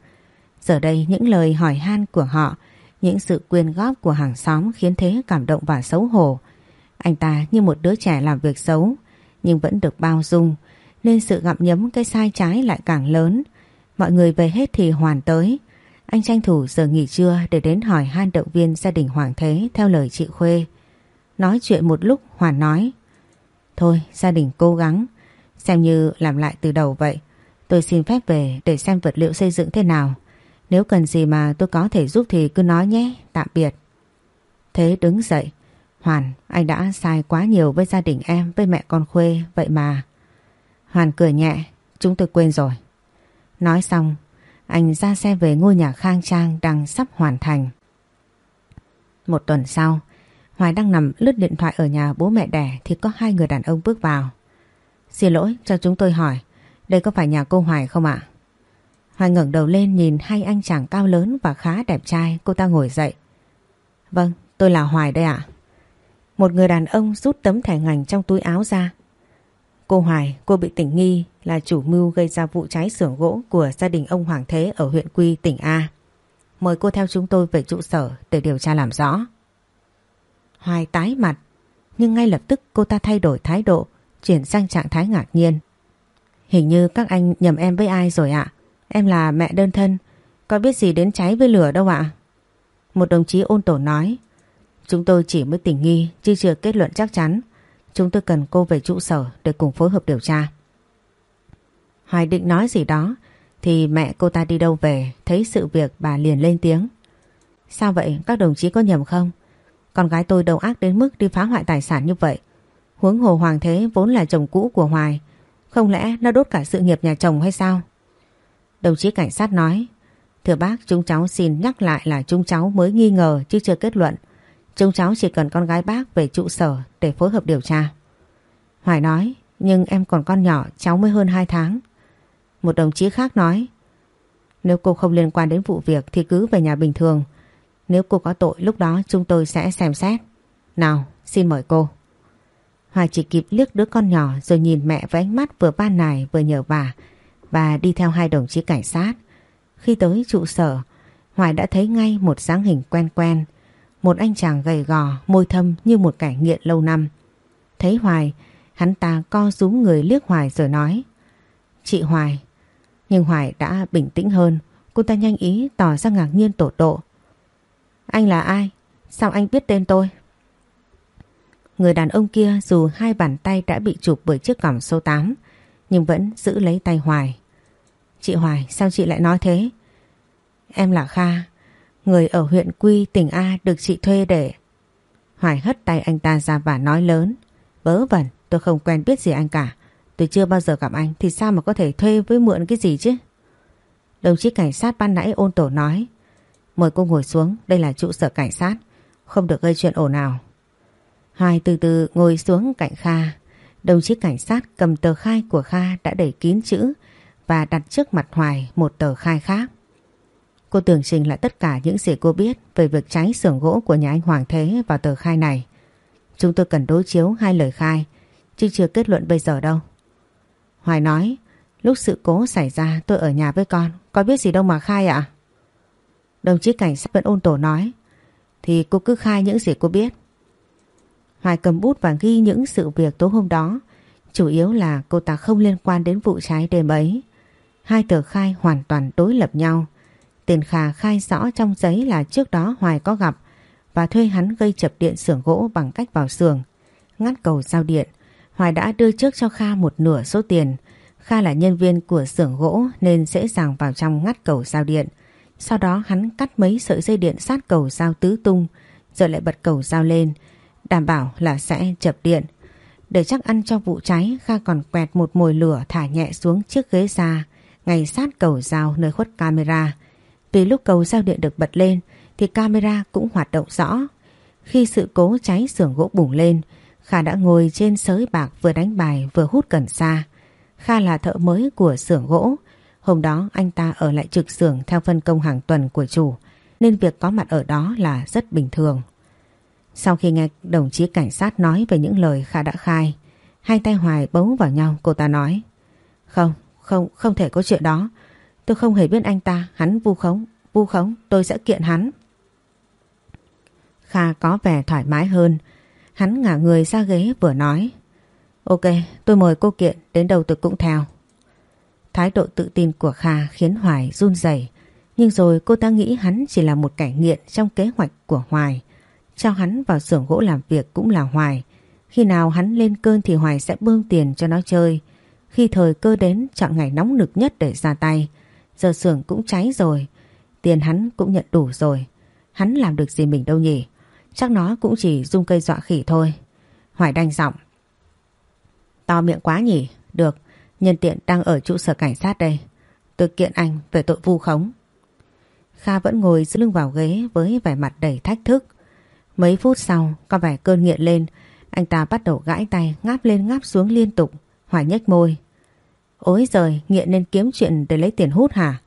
Giờ đây, những lời hỏi han của họ, Những sự quyên góp của hàng xóm khiến Thế cảm động và xấu hổ. Anh ta như một đứa trẻ làm việc xấu, Nhưng vẫn được bao dung, Nên sự gặm nhấm cái sai trái lại càng lớn. Mọi người về hết thì Hoàn tới. Anh tranh thủ giờ nghỉ trưa để đến hỏi han động viên gia đình Hoàng Thế theo lời chị Khuê. Nói chuyện một lúc, Hoàn nói, Thôi, gia đình cố gắng. Xem như làm lại từ đầu vậy. Tôi xin phép về để xem vật liệu xây dựng thế nào. Nếu cần gì mà tôi có thể giúp thì cứ nói nhé, Tạm biệt. Thế đứng dậy. Hoàn, anh đã sai quá nhiều với gia đình em, Với mẹ con Khuê, Vậy mà. Hoàn cười nhẹ, Chúng tôi quên rồi. Nói xong anh ra xe về ngôi nhà khang trang đang sắp hoàn thành Một tuần sau Hoài đang nằm lướt điện thoại ở nhà bố mẹ đẻ thì có hai người đàn ông bước vào. Xin lỗi cho chúng tôi hỏi, đây có phải nhà cô Hoài không ạ? Hoài ngẩng đầu lên nhìn hai anh chàng cao lớn và khá đẹp trai, cô ta ngồi dậy. Vâng, tôi là Hoài đây ạ. Một người đàn ông rút tấm thẻ ngành trong túi áo ra. Cô Hoài, cô bị tỉnh nghi là chủ mưu gây ra vụ cháy xưởng gỗ của gia đình ông Hoàng Thế ở huyện Quy, tỉnh A. Mời cô theo chúng tôi về trụ sở để điều tra làm rõ. Hoài tái mặt, nhưng ngay lập tức cô ta thay đổi thái độ, chuyển sang trạng thái ngạc nhiên. Hình như các anh nhầm em với ai rồi ạ? Em là mẹ đơn thân, có biết gì đến cháy với lửa đâu ạ? Một đồng chí ôn tổ nói, chúng tôi chỉ mới tình nghi chứ chưa kết luận chắc chắn. Chúng tôi cần cô về trụ sở để cùng phối hợp điều tra. Hoài định nói gì đó thì mẹ cô ta đi đâu về thấy sự việc bà liền lên tiếng. Sao vậy các đồng chí có nhầm không? Con gái tôi đầu ác đến mức đi phá hoại tài sản như vậy. Huống hồ Hoàng Thế vốn là chồng cũ của Hoài. Không lẽ nó đốt cả sự nghiệp nhà chồng hay sao? Đồng chí cảnh sát nói Thưa bác, chúng cháu xin nhắc lại là chúng cháu mới nghi ngờ chứ chưa kết luận. Chúng cháu chỉ cần con gái bác về trụ sở để phối hợp điều tra. Hoài nói, nhưng em còn con nhỏ, cháu mới hơn 2 tháng. Một đồng chí khác nói, nếu cô không liên quan đến vụ việc thì cứ về nhà bình thường. Nếu cô có tội lúc đó chúng tôi sẽ xem xét. Nào, xin mời cô. Hoài chỉ kịp liếc đứa con nhỏ rồi nhìn mẹ với ánh mắt vừa ban nài vừa nhờ vả và đi theo hai đồng chí cảnh sát. Khi tới trụ sở, Hoài đã thấy ngay một dáng hình quen quen. Một anh chàng gầy gò, môi thâm như một kẻ nghiện lâu năm. Thấy Hoài, hắn ta co rúm người liếc Hoài rồi nói Chị Hoài. Nhưng Hoài đã bình tĩnh hơn, cô ta nhanh ý tỏ ra ngạc nhiên tổ độ. Anh là ai? Sao anh biết tên tôi? Người đàn ông kia dù hai bàn tay đã bị chụp bởi chiếc còng số 8 nhưng vẫn giữ lấy tay Hoài. Chị Hoài sao chị lại nói thế? Em là Kha, người ở huyện Quy tỉnh A được chị thuê để... Hoài hất tay anh ta ra và nói lớn. Vớ vẩn, tôi không quen biết gì anh cả. Tôi chưa bao giờ gặp anh thì sao mà có thể thuê với mượn cái gì chứ? Đồng chí cảnh sát ban nãy ôn tổ nói Mời cô ngồi xuống, đây là trụ sở cảnh sát, không được gây chuyện ồn nào. Hoài từ từ ngồi xuống cạnh Kha. Đồng chí cảnh sát cầm tờ khai của Kha đã đẩy kín chữ và đặt trước mặt Hoài một tờ khai khác. Cô tưởng trình lại tất cả những gì cô biết về việc cháy xưởng gỗ của nhà anh Hoàng Thế vào tờ khai này. Chúng tôi cần đối chiếu hai lời khai, chứ chưa kết luận bây giờ đâu. Hoài nói, lúc sự cố xảy ra tôi ở nhà với con, có biết gì đâu mà khai ạ? Đồng chí cảnh sát vẫn ôn tổ nói Thì cô cứ khai những gì cô biết Hoài cầm bút và ghi những sự việc tối hôm đó Chủ yếu là cô ta không liên quan đến vụ cháy đêm ấy Hai tờ khai hoàn toàn đối lập nhau Tiền Khả khai rõ trong giấy là trước đó Hoài có gặp Và thuê hắn gây chập điện xưởng gỗ bằng cách vào xưởng, Ngắt cầu giao điện Hoài đã đưa trước cho Kha một nửa số tiền Kha là nhân viên của xưởng gỗ nên dễ dàng vào trong ngắt cầu giao điện sau đó hắn cắt mấy sợi dây điện sát cầu giao tứ tung, rồi lại bật cầu giao lên, đảm bảo là sẽ chập điện. Để chắc ăn cho vụ cháy, Kha còn quẹt một mồi lửa thả nhẹ xuống chiếc ghế xa ngay sát cầu giao nơi khuất camera. Vì lúc cầu dao điện được bật lên thì camera cũng hoạt động rõ. Khi sự cố cháy xưởng gỗ bùng lên Kha đã ngồi trên sới bạc vừa đánh bài vừa hút cần sa. Kha là thợ mới của xưởng gỗ Hôm đó anh ta ở lại trực xưởng theo phân công hàng tuần của chủ nên việc có mặt ở đó là rất bình thường. Sau khi nghe đồng chí cảnh sát nói về những lời Kha đã khai, hai tay Hoài bấu vào nhau cô ta nói Không, không, không thể có chuyện đó. Tôi không hề biết anh ta, hắn vu khống, vu khống, tôi sẽ kiện hắn. Kha có vẻ thoải mái hơn, hắn ngả người ra ghế vừa nói Ok, tôi mời cô kiện, đến đầu tôi cũng theo. Thái độ tự tin của Kha khiến Hoài run rẩy. Nhưng rồi cô ta nghĩ hắn chỉ là một kẻ nghiện trong kế hoạch của Hoài. Cho hắn vào xưởng gỗ làm việc cũng là Hoài. Khi nào hắn lên cơn thì Hoài sẽ bơm tiền cho nó chơi. Khi thời cơ đến chọn ngày nóng nực nhất để ra tay. Giờ xưởng cũng cháy rồi. Tiền hắn cũng nhận đủ rồi. Hắn làm được gì mình đâu nhỉ? Chắc nó cũng chỉ dung cây dọa khỉ thôi. Hoài đanh giọng. To miệng quá nhỉ? Được, nhân tiện đang ở trụ sở cảnh sát đây. Tôi kiện anh về tội vu khống. Kha vẫn ngồi giữ lưng vào ghế với vẻ mặt đầy thách thức. Mấy phút sau, có vẻ cơn nghiện lên, anh ta bắt đầu gãi tay ngáp lên ngáp xuống liên tục, Hoài nhếch môi. Ôi giời, nghiện nên kiếm chuyện để lấy tiền hút hả?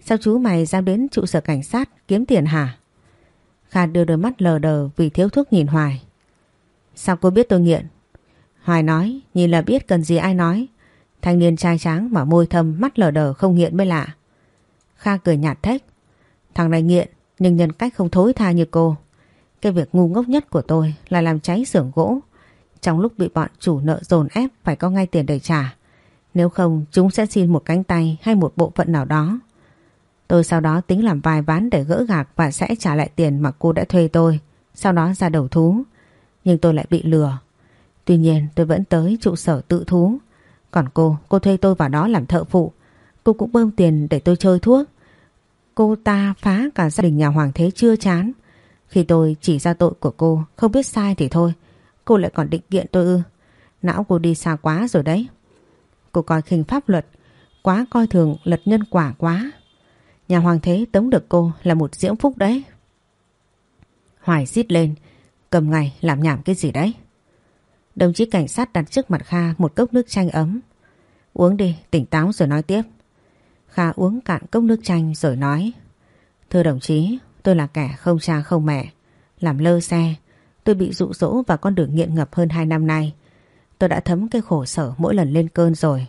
Sao chú mày ra đến trụ sở cảnh sát kiếm tiền hả? Kha đưa đôi mắt lờ đờ vì thiếu thuốc nhìn Hoài. Sao cô biết tôi nghiện? Hoài nói, nhìn là biết cần gì ai nói. Thanh niên trai tráng mà môi thâm mắt lờ đờ không nghiện mới lạ. Kha cười nhạt thách. Thằng này nghiện nhưng nhân cách không thối tha như cô. Cái việc ngu ngốc nhất của tôi là làm cháy xưởng gỗ. Trong lúc bị bọn chủ nợ dồn ép phải có ngay tiền để trả. Nếu không chúng sẽ xin một cánh tay hay một bộ phận nào đó. Tôi sau đó tính làm vài ván để gỡ gạc và sẽ trả lại tiền mà cô đã thuê tôi. Sau đó ra đầu thú. Nhưng tôi lại bị lừa. Tuy nhiên tôi vẫn tới trụ sở tự thú. Còn cô, cô thuê tôi vào đó làm thợ phụ. Cô cũng bơm tiền để tôi chơi thuốc. Cô ta phá cả gia đình nhà Hoàng Thế chưa chán. Khi tôi chỉ ra tội của cô, không biết sai thì thôi. Cô lại còn định kiện tôi ư. Não cô đi xa quá rồi đấy. Cô coi khinh pháp luật, quá coi thường lật nhân quả quá. Nhà Hoàng Thế tống được cô là một diễm phúc đấy. Hoài rít lên, cầm ngày làm nhảm cái gì đấy. Đồng chí cảnh sát đặt trước mặt Kha một cốc nước chanh ấm. Uống đi, tỉnh táo rồi nói tiếp. Kha uống cạn cốc nước chanh rồi nói. Thưa đồng chí, tôi là kẻ không cha không mẹ. Làm lơ xe, tôi bị dụ dỗ vào con đường nghiện ngập hơn 2 năm nay. Tôi đã thấm cái khổ sở mỗi lần lên cơn rồi.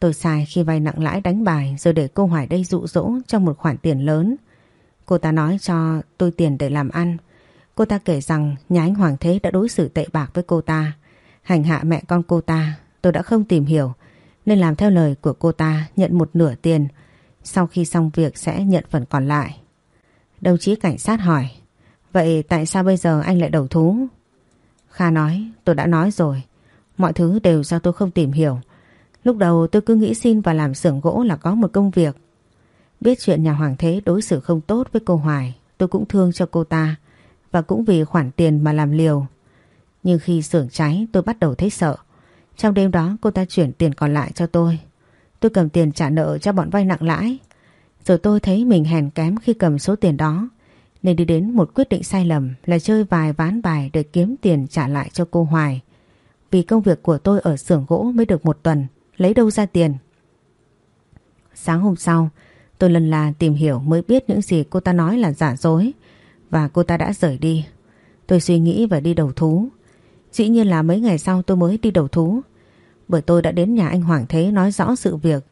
Tôi sai khi vay nặng lãi đánh bài rồi để cô Hoài đây dụ dỗ trong một khoản tiền lớn. Cô ta nói cho tôi tiền để làm ăn. Cô ta kể rằng nhà anh Hoàng Thế đã đối xử tệ bạc với cô ta. Hành hạ mẹ con cô ta, tôi đã không tìm hiểu nên làm theo lời của cô ta nhận một nửa tiền. Sau khi xong việc sẽ nhận phần còn lại. Đồng chí cảnh sát hỏi Vậy tại sao bây giờ anh lại đầu thú? Kha nói tôi đã nói rồi Mọi thứ đều do tôi không tìm hiểu. Lúc đầu tôi cứ nghĩ xin vào làm xưởng gỗ là có một công việc. Biết chuyện nhà Hoàng Thế đối xử không tốt với cô Hoài, Tôi cũng thương cho cô ta, Và cũng vì khoản tiền mà làm liều. Nhưng khi xưởng cháy, tôi bắt đầu thấy sợ. Trong đêm đó, cô ta chuyển tiền còn lại cho tôi. Tôi cầm tiền trả nợ cho bọn vay nặng lãi. Rồi tôi thấy mình hèn kém khi cầm số tiền đó, Nên đi đến một quyết định sai lầm là chơi vài ván bài để kiếm tiền trả lại cho cô Hoài. Vì công việc của tôi ở xưởng gỗ mới được một tuần, Lấy đâu ra tiền. Sáng hôm sau, Tôi lần là tìm hiểu mới biết những gì cô ta nói là giả dối, Và cô ta đã rời đi. Tôi suy nghĩ và đi đầu thú. Dĩ nhiên là mấy ngày sau tôi mới đi đầu thú. Bởi tôi đã đến nhà anh Hoàng Thế nói rõ sự việc.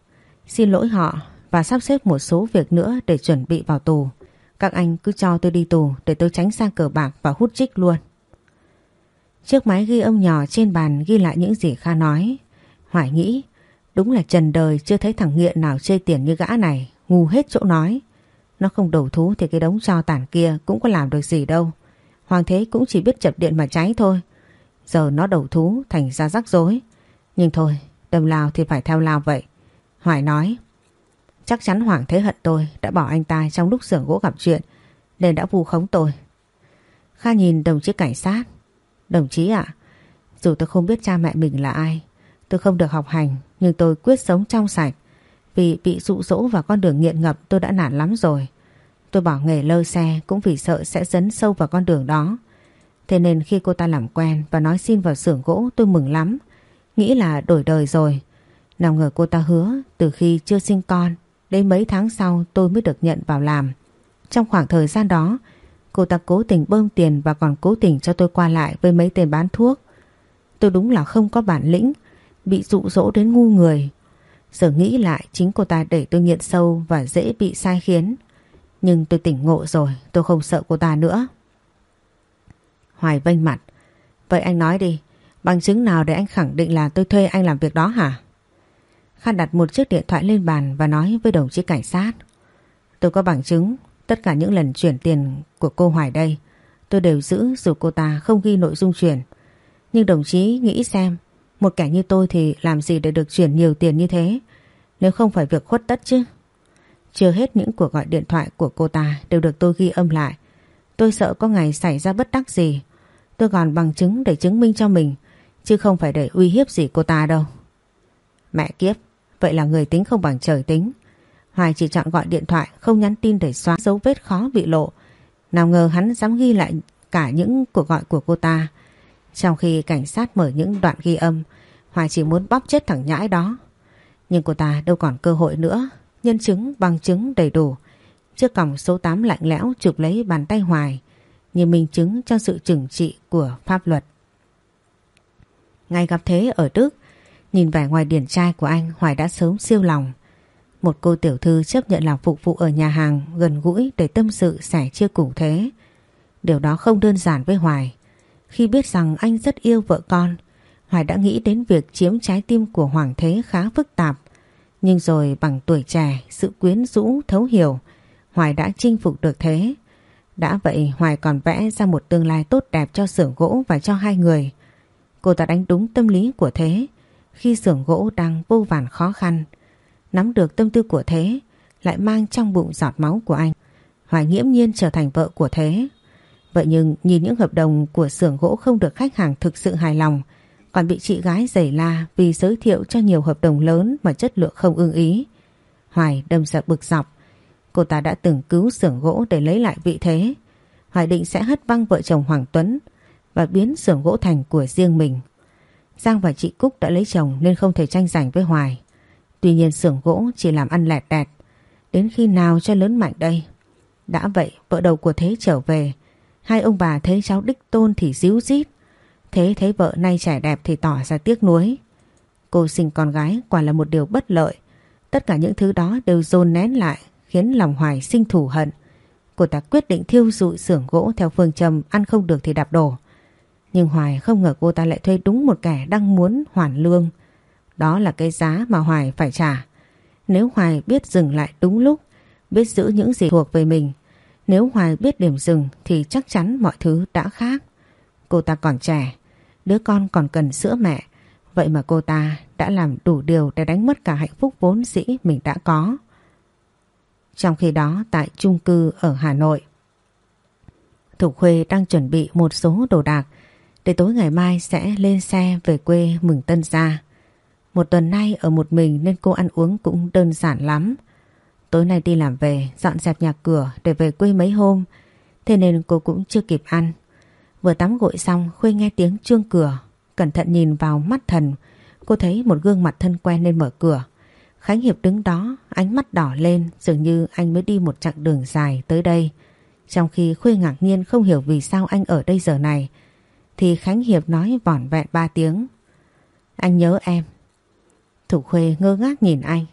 Xin lỗi họ Và sắp xếp một số việc nữa để chuẩn bị vào tù. Các anh cứ cho tôi đi tù Để tôi tránh sang cờ bạc và hút trích luôn. Chiếc máy ghi âm nhỏ trên bàn ghi lại những gì Kha nói. Hoài nghĩ, Đúng là trần đời chưa thấy thằng nghiện nào chơi tiền như gã này, Ngu hết chỗ nói. Nó không đầu thú thì cái đống cho tản kia Cũng có làm được gì đâu. Hoàng thế cũng chỉ biết chập điện mà cháy thôi. Giờ nó đầu thú thành ra rắc rối. Nhưng thôi, đâm lao thì phải theo lao vậy. Hoài nói, Chắc chắn Hoàng thế hận tôi Đã bỏ anh ta trong lúc xưởng gỗ gặp chuyện, Nên đã vu khống tôi. Kha nhìn đồng chí cảnh sát. Đồng chí ạ, Dù tôi không biết cha mẹ mình là ai, Tôi không được học hành, nhưng tôi quyết sống trong sạch. Vì bị dụ dỗ vào con đường nghiện ngập, tôi đã nản lắm rồi. Tôi bỏ nghề lơ xe cũng vì sợ sẽ dấn sâu vào con đường đó. Thế nên khi cô ta làm quen và nói xin vào xưởng gỗ, tôi mừng lắm. Nghĩ là đổi đời rồi. Nào ngờ cô ta hứa, từ khi chưa sinh con, đến mấy tháng sau tôi mới được nhận vào làm. Trong khoảng thời gian đó cô ta cố tình bơm tiền và còn cố tình cho tôi qua lại với mấy tên bán thuốc. Tôi đúng là không có bản lĩnh bị dụ dỗ đến ngu người. Giờ nghĩ lại chính cô ta để tôi nghiện sâu và dễ bị sai khiến. Nhưng tôi tỉnh ngộ rồi, tôi không sợ cô ta nữa. Hoài vênh mặt. Vậy anh nói đi, bằng chứng nào để anh khẳng định là tôi thuê anh làm việc đó hả? khan đặt một chiếc điện thoại lên bàn và nói với đồng chí cảnh sát. Tôi có bằng chứng Tất cả những lần chuyển tiền của cô Hoài đây, Tôi đều giữ dù cô ta không ghi nội dung chuyển. Nhưng đồng chí nghĩ xem, Một kẻ như tôi thì làm gì để được chuyển nhiều tiền như thế? Nếu không phải việc khuất tất chứ. Chưa hết những cuộc gọi điện thoại của cô ta Đều được tôi ghi âm lại. Tôi sợ có ngày xảy ra bất đắc gì. Tôi còn bằng chứng để chứng minh cho mình, Chứ không phải để uy hiếp gì cô ta đâu. Mẹ kiếp, Vậy là người tính không bằng trời tính. Hoài chỉ chọn gọi điện thoại, Không nhắn tin để xóa dấu vết khó bị lộ. Nào ngờ hắn dám ghi lại Cả những cuộc gọi của cô ta. Trong khi cảnh sát mở những đoạn ghi âm, Hoài chỉ muốn bóp chết thằng nhãi đó. Nhưng cô ta đâu còn cơ hội nữa. Nhân chứng, bằng chứng đầy đủ. Chiếc còng số 8 lạnh lẽo chụp lấy bàn tay Hoài, Như minh chứng cho sự trừng trị của pháp luật. Ngày gặp thế ở Đức, Nhìn vẻ ngoài điển trai của anh, Hoài đã sớm siêu lòng. Một cô tiểu thư chấp nhận làm phục vụ ở nhà hàng Gần gũi để tâm sự sẻ chia cùng thế. Điều đó không đơn giản với Hoài. Khi biết rằng anh rất yêu vợ con Hoài đã nghĩ đến việc chiếm trái tim của Hoàng Thế khá phức tạp. Nhưng rồi bằng tuổi trẻ, sự quyến rũ, thấu hiểu Hoài đã chinh phục được thế. Đã vậy Hoài còn vẽ ra một tương lai tốt đẹp cho xưởng gỗ và cho hai người. Cô ta đánh đúng tâm lý của Thế. Khi xưởng gỗ đang vô vàn khó khăn. Nắm được tâm tư của Thế, lại mang trong bụng giọt máu của anh. Hoài nghiễm nhiên trở thành vợ của Thế. Vậy nhưng nhìn những hợp đồng của xưởng gỗ không được khách hàng thực sự hài lòng, còn bị chị gái giày la vì giới thiệu cho nhiều hợp đồng lớn mà chất lượng không ưng ý. Hoài đâm sợ bực dọc. Cô ta đã từng cứu xưởng gỗ để lấy lại vị thế. Hoài định sẽ hất văng vợ chồng Hoàng Tuấn và biến xưởng gỗ thành của riêng mình. Giang và chị Cúc đã lấy chồng nên không thể tranh giành với Hoài. Tuy nhiên xưởng gỗ chỉ làm ăn lẹt đẹt. Đến khi nào cho lớn mạnh đây? Đã vậy, vợ đầu của Thế trở về. Hai ông bà thấy cháu đích tôn thì díu dít. Thế thấy vợ nay trẻ đẹp thì tỏ ra tiếc nuối. Cô sinh con gái quả là một điều bất lợi. Tất cả những thứ đó đều dồn nén lại khiến lòng Hoài sinh thủ hận. Cô ta quyết định thiêu dụi xưởng gỗ theo phương châm ăn không được thì đạp đổ. Nhưng Hoài không ngờ cô ta lại thuê đúng một kẻ đang muốn hoàn lương. Đó là cái giá mà Hoài phải trả. Nếu Hoài biết dừng lại đúng lúc, biết giữ những gì thuộc về mình, nếu Hoài biết điểm dừng thì chắc chắn mọi thứ đã khác. Cô ta còn trẻ, đứa con còn cần sữa mẹ, vậy mà cô ta đã làm đủ điều để đánh mất cả hạnh phúc vốn dĩ mình đã có. Trong khi đó tại chung cư ở Hà Nội, thủ Khuê đang chuẩn bị một số đồ đạc để tối ngày mai sẽ lên xe về quê mừng tân gia. Một tuần nay ở một mình nên cô ăn uống cũng đơn giản lắm. Tối nay đi làm về, dọn dẹp nhà cửa để về quê mấy hôm, thế nên cô cũng chưa kịp ăn. Vừa tắm gội xong, Khuê nghe tiếng chuông cửa, cẩn thận nhìn vào mắt thần, cô thấy một gương mặt thân quen nên mở cửa. Khánh Hiệp đứng đó, ánh mắt đỏ lên, dường như anh mới đi một chặng đường dài tới đây. Trong khi Khuê ngạc nhiên không hiểu vì sao anh ở đây giờ này, thì Khánh Hiệp nói vỏn vẹn ba tiếng. Anh nhớ em. Thủ Khuê ngơ ngác nhìn anh.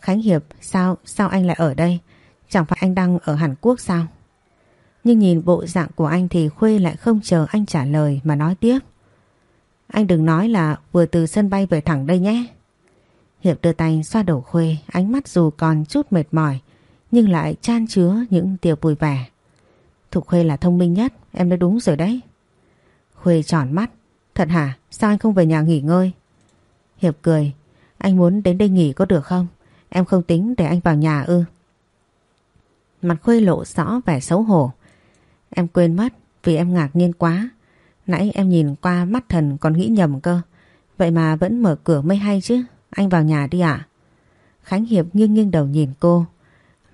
Khánh Hiệp sao sao anh lại ở đây? Chẳng phải anh đang ở Hàn Quốc sao? Nhưng nhìn bộ dạng của anh thì Khuê lại không chờ anh trả lời mà nói tiếp. Anh đừng nói là vừa từ sân bay về thẳng đây nhé. Hiệp đưa tay xoa đầu Khuê, ánh mắt dù còn chút mệt mỏi nhưng lại chan chứa những tia vui vẻ. Thục Khuê là thông minh nhất, em nói đúng rồi đấy. Khuê tròn mắt. Thật hả? Sao anh không về nhà nghỉ ngơi? Hiệp cười. Anh muốn đến đây nghỉ có được không? Em không tính để anh vào nhà ư. Mặt Khuê lộ rõ vẻ xấu hổ. Em quên mất vì em ngạc nhiên quá. Nãy em nhìn qua mắt thần còn nghĩ nhầm cơ. Vậy mà vẫn mở cửa mới hay chứ. Anh vào nhà đi ạ. Khánh Hiệp nghiêng nghiêng đầu nhìn cô.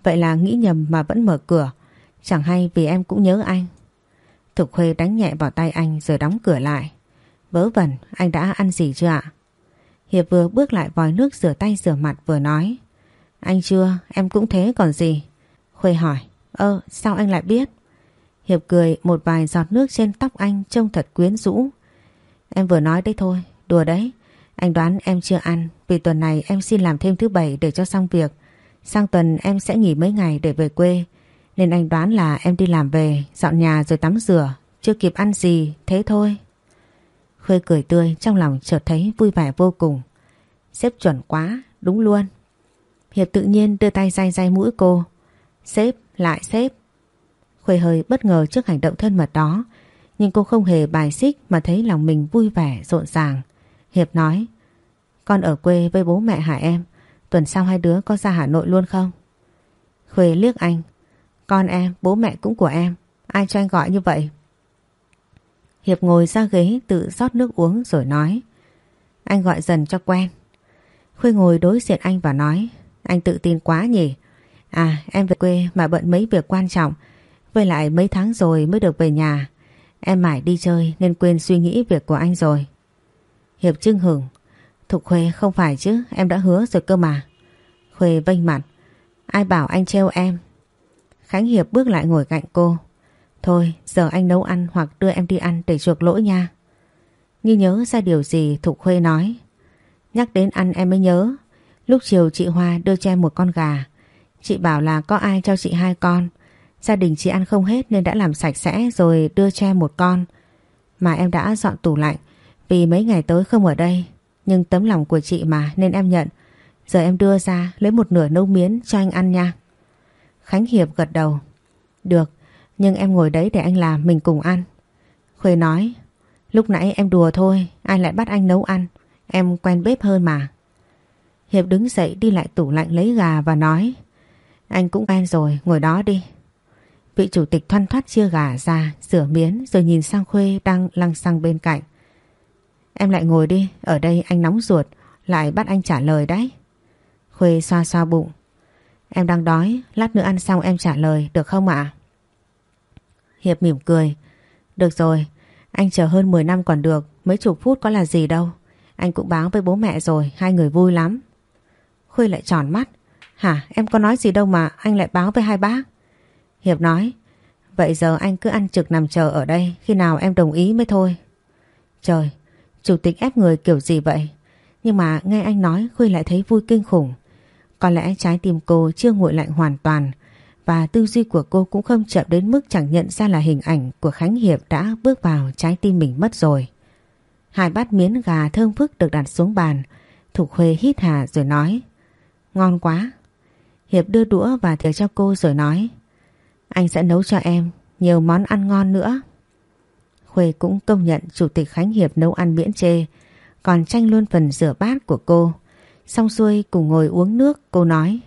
Vậy là nghĩ nhầm mà vẫn mở cửa. Chẳng hay vì em cũng nhớ anh Thục Khuê đánh nhẹ vào tay anh rồi đóng cửa lại. Vớ vẩn, anh đã ăn gì chưa ạ? Hiệp vừa bước lại vòi nước rửa tay rửa mặt vừa nói. Anh chưa, em cũng thế còn gì? Khuê hỏi, ơ sao anh lại biết? Hiệp cười một vài giọt nước trên tóc anh trông thật quyến rũ. Em vừa nói đấy thôi, đùa đấy. Anh đoán em chưa ăn vì tuần này em xin làm thêm thứ bảy để cho xong việc. Sang tuần em sẽ nghỉ mấy ngày để về quê. Nên anh đoán là em đi làm về, dọn nhà rồi tắm rửa, chưa kịp ăn gì, thế thôi. Khơi cười tươi, trong lòng chợt thấy vui vẻ vô cùng. Xếp chuẩn quá, đúng luôn. Hiệp tự nhiên đưa tay day day mũi cô. Sếp, lại sếp. Khuê hơi bất ngờ trước hành động thân mật đó, nhưng cô không hề bài xích mà thấy lòng mình vui vẻ, rộn ràng. Hiệp nói, con ở quê với bố mẹ hả em? Tuần sau hai đứa có ra Hà Nội luôn không? Khuê liếc anh, con em, bố mẹ cũng của em, ai cho anh gọi như vậy? Hiệp ngồi ra ghế tự rót nước uống rồi nói, anh gọi dần cho quen. Khuê ngồi đối diện anh và nói, anh tự tin quá nhỉ? À em về quê mà bận mấy việc quan trọng. Với lại mấy tháng rồi mới được về nhà. Em mãi đi chơi nên quên suy nghĩ việc của anh rồi. Hiệp trưng hửng. Thục Khuê không phải chứ Em đã hứa rồi cơ mà. Khuê vênh mặt. Ai bảo anh treo em? Khánh Hiệp bước lại ngồi cạnh cô. Thôi, giờ anh nấu ăn hoặc đưa em đi ăn để chuộc lỗi nha. Như nhớ ra điều gì, Thục Khuê nói. Nhắc đến ăn em mới nhớ. Lúc chiều chị Hoa đưa cho em một con gà. Chị bảo là có ai cho chị hai con. Gia đình chị ăn không hết nên đã làm sạch sẽ rồi đưa cho em một con. Mà em đã dọn tủ lạnh Vì mấy ngày tới không ở đây. Nhưng tấm lòng của chị mà nên em nhận. Giờ em đưa ra lấy một nửa nấu miến cho anh ăn nha. Khánh Hiệp gật đầu. Được nhưng em ngồi đấy để anh làm mình cùng ăn Khuê nói Lúc nãy em đùa thôi Ai lại bắt anh nấu ăn Em quen bếp hơn mà Hiệp đứng dậy đi lại tủ lạnh lấy gà và nói anh cũng quen rồi, ngồi đó đi. Vị chủ tịch thoăn thoát chia gà ra, rửa miến rồi nhìn sang Khuê đang lăng xăng bên cạnh. Em lại ngồi đi, ở đây anh nóng ruột, lại bắt anh trả lời đấy. Khuê xoa xoa bụng. Em đang đói, lát nữa ăn xong em trả lời, được không ạ? Hiệp mỉm cười. Được rồi, anh chờ hơn 10 năm còn được, mấy chục phút có là gì đâu. Anh cũng báo với bố mẹ rồi, hai người vui lắm. Khuê lại tròn mắt. Hả em có nói gì đâu mà anh lại báo với hai bác Hiệp nói Vậy giờ anh cứ ăn trực nằm chờ ở đây Khi nào em đồng ý mới thôi Trời Chủ tịch ép người kiểu gì vậy Nhưng mà nghe anh nói Khuê lại thấy vui kinh khủng Có lẽ trái tim cô chưa nguội lạnh hoàn toàn và tư duy của cô cũng không chậm đến mức chẳng nhận ra là hình ảnh của Khánh Hiệp đã bước vào trái tim mình mất rồi. Hai bát miến gà thơm phức được đặt xuống bàn. Thục Khuê hít hà rồi nói Ngon quá, Hiệp đưa đũa và thìa cho cô rồi nói Anh sẽ nấu cho em nhiều món ăn ngon nữa. Khuê cũng công nhận Chủ tịch Khánh Hiệp nấu ăn miễn chê còn tranh luôn phần rửa bát của cô. Xong xuôi cùng ngồi uống nước cô nói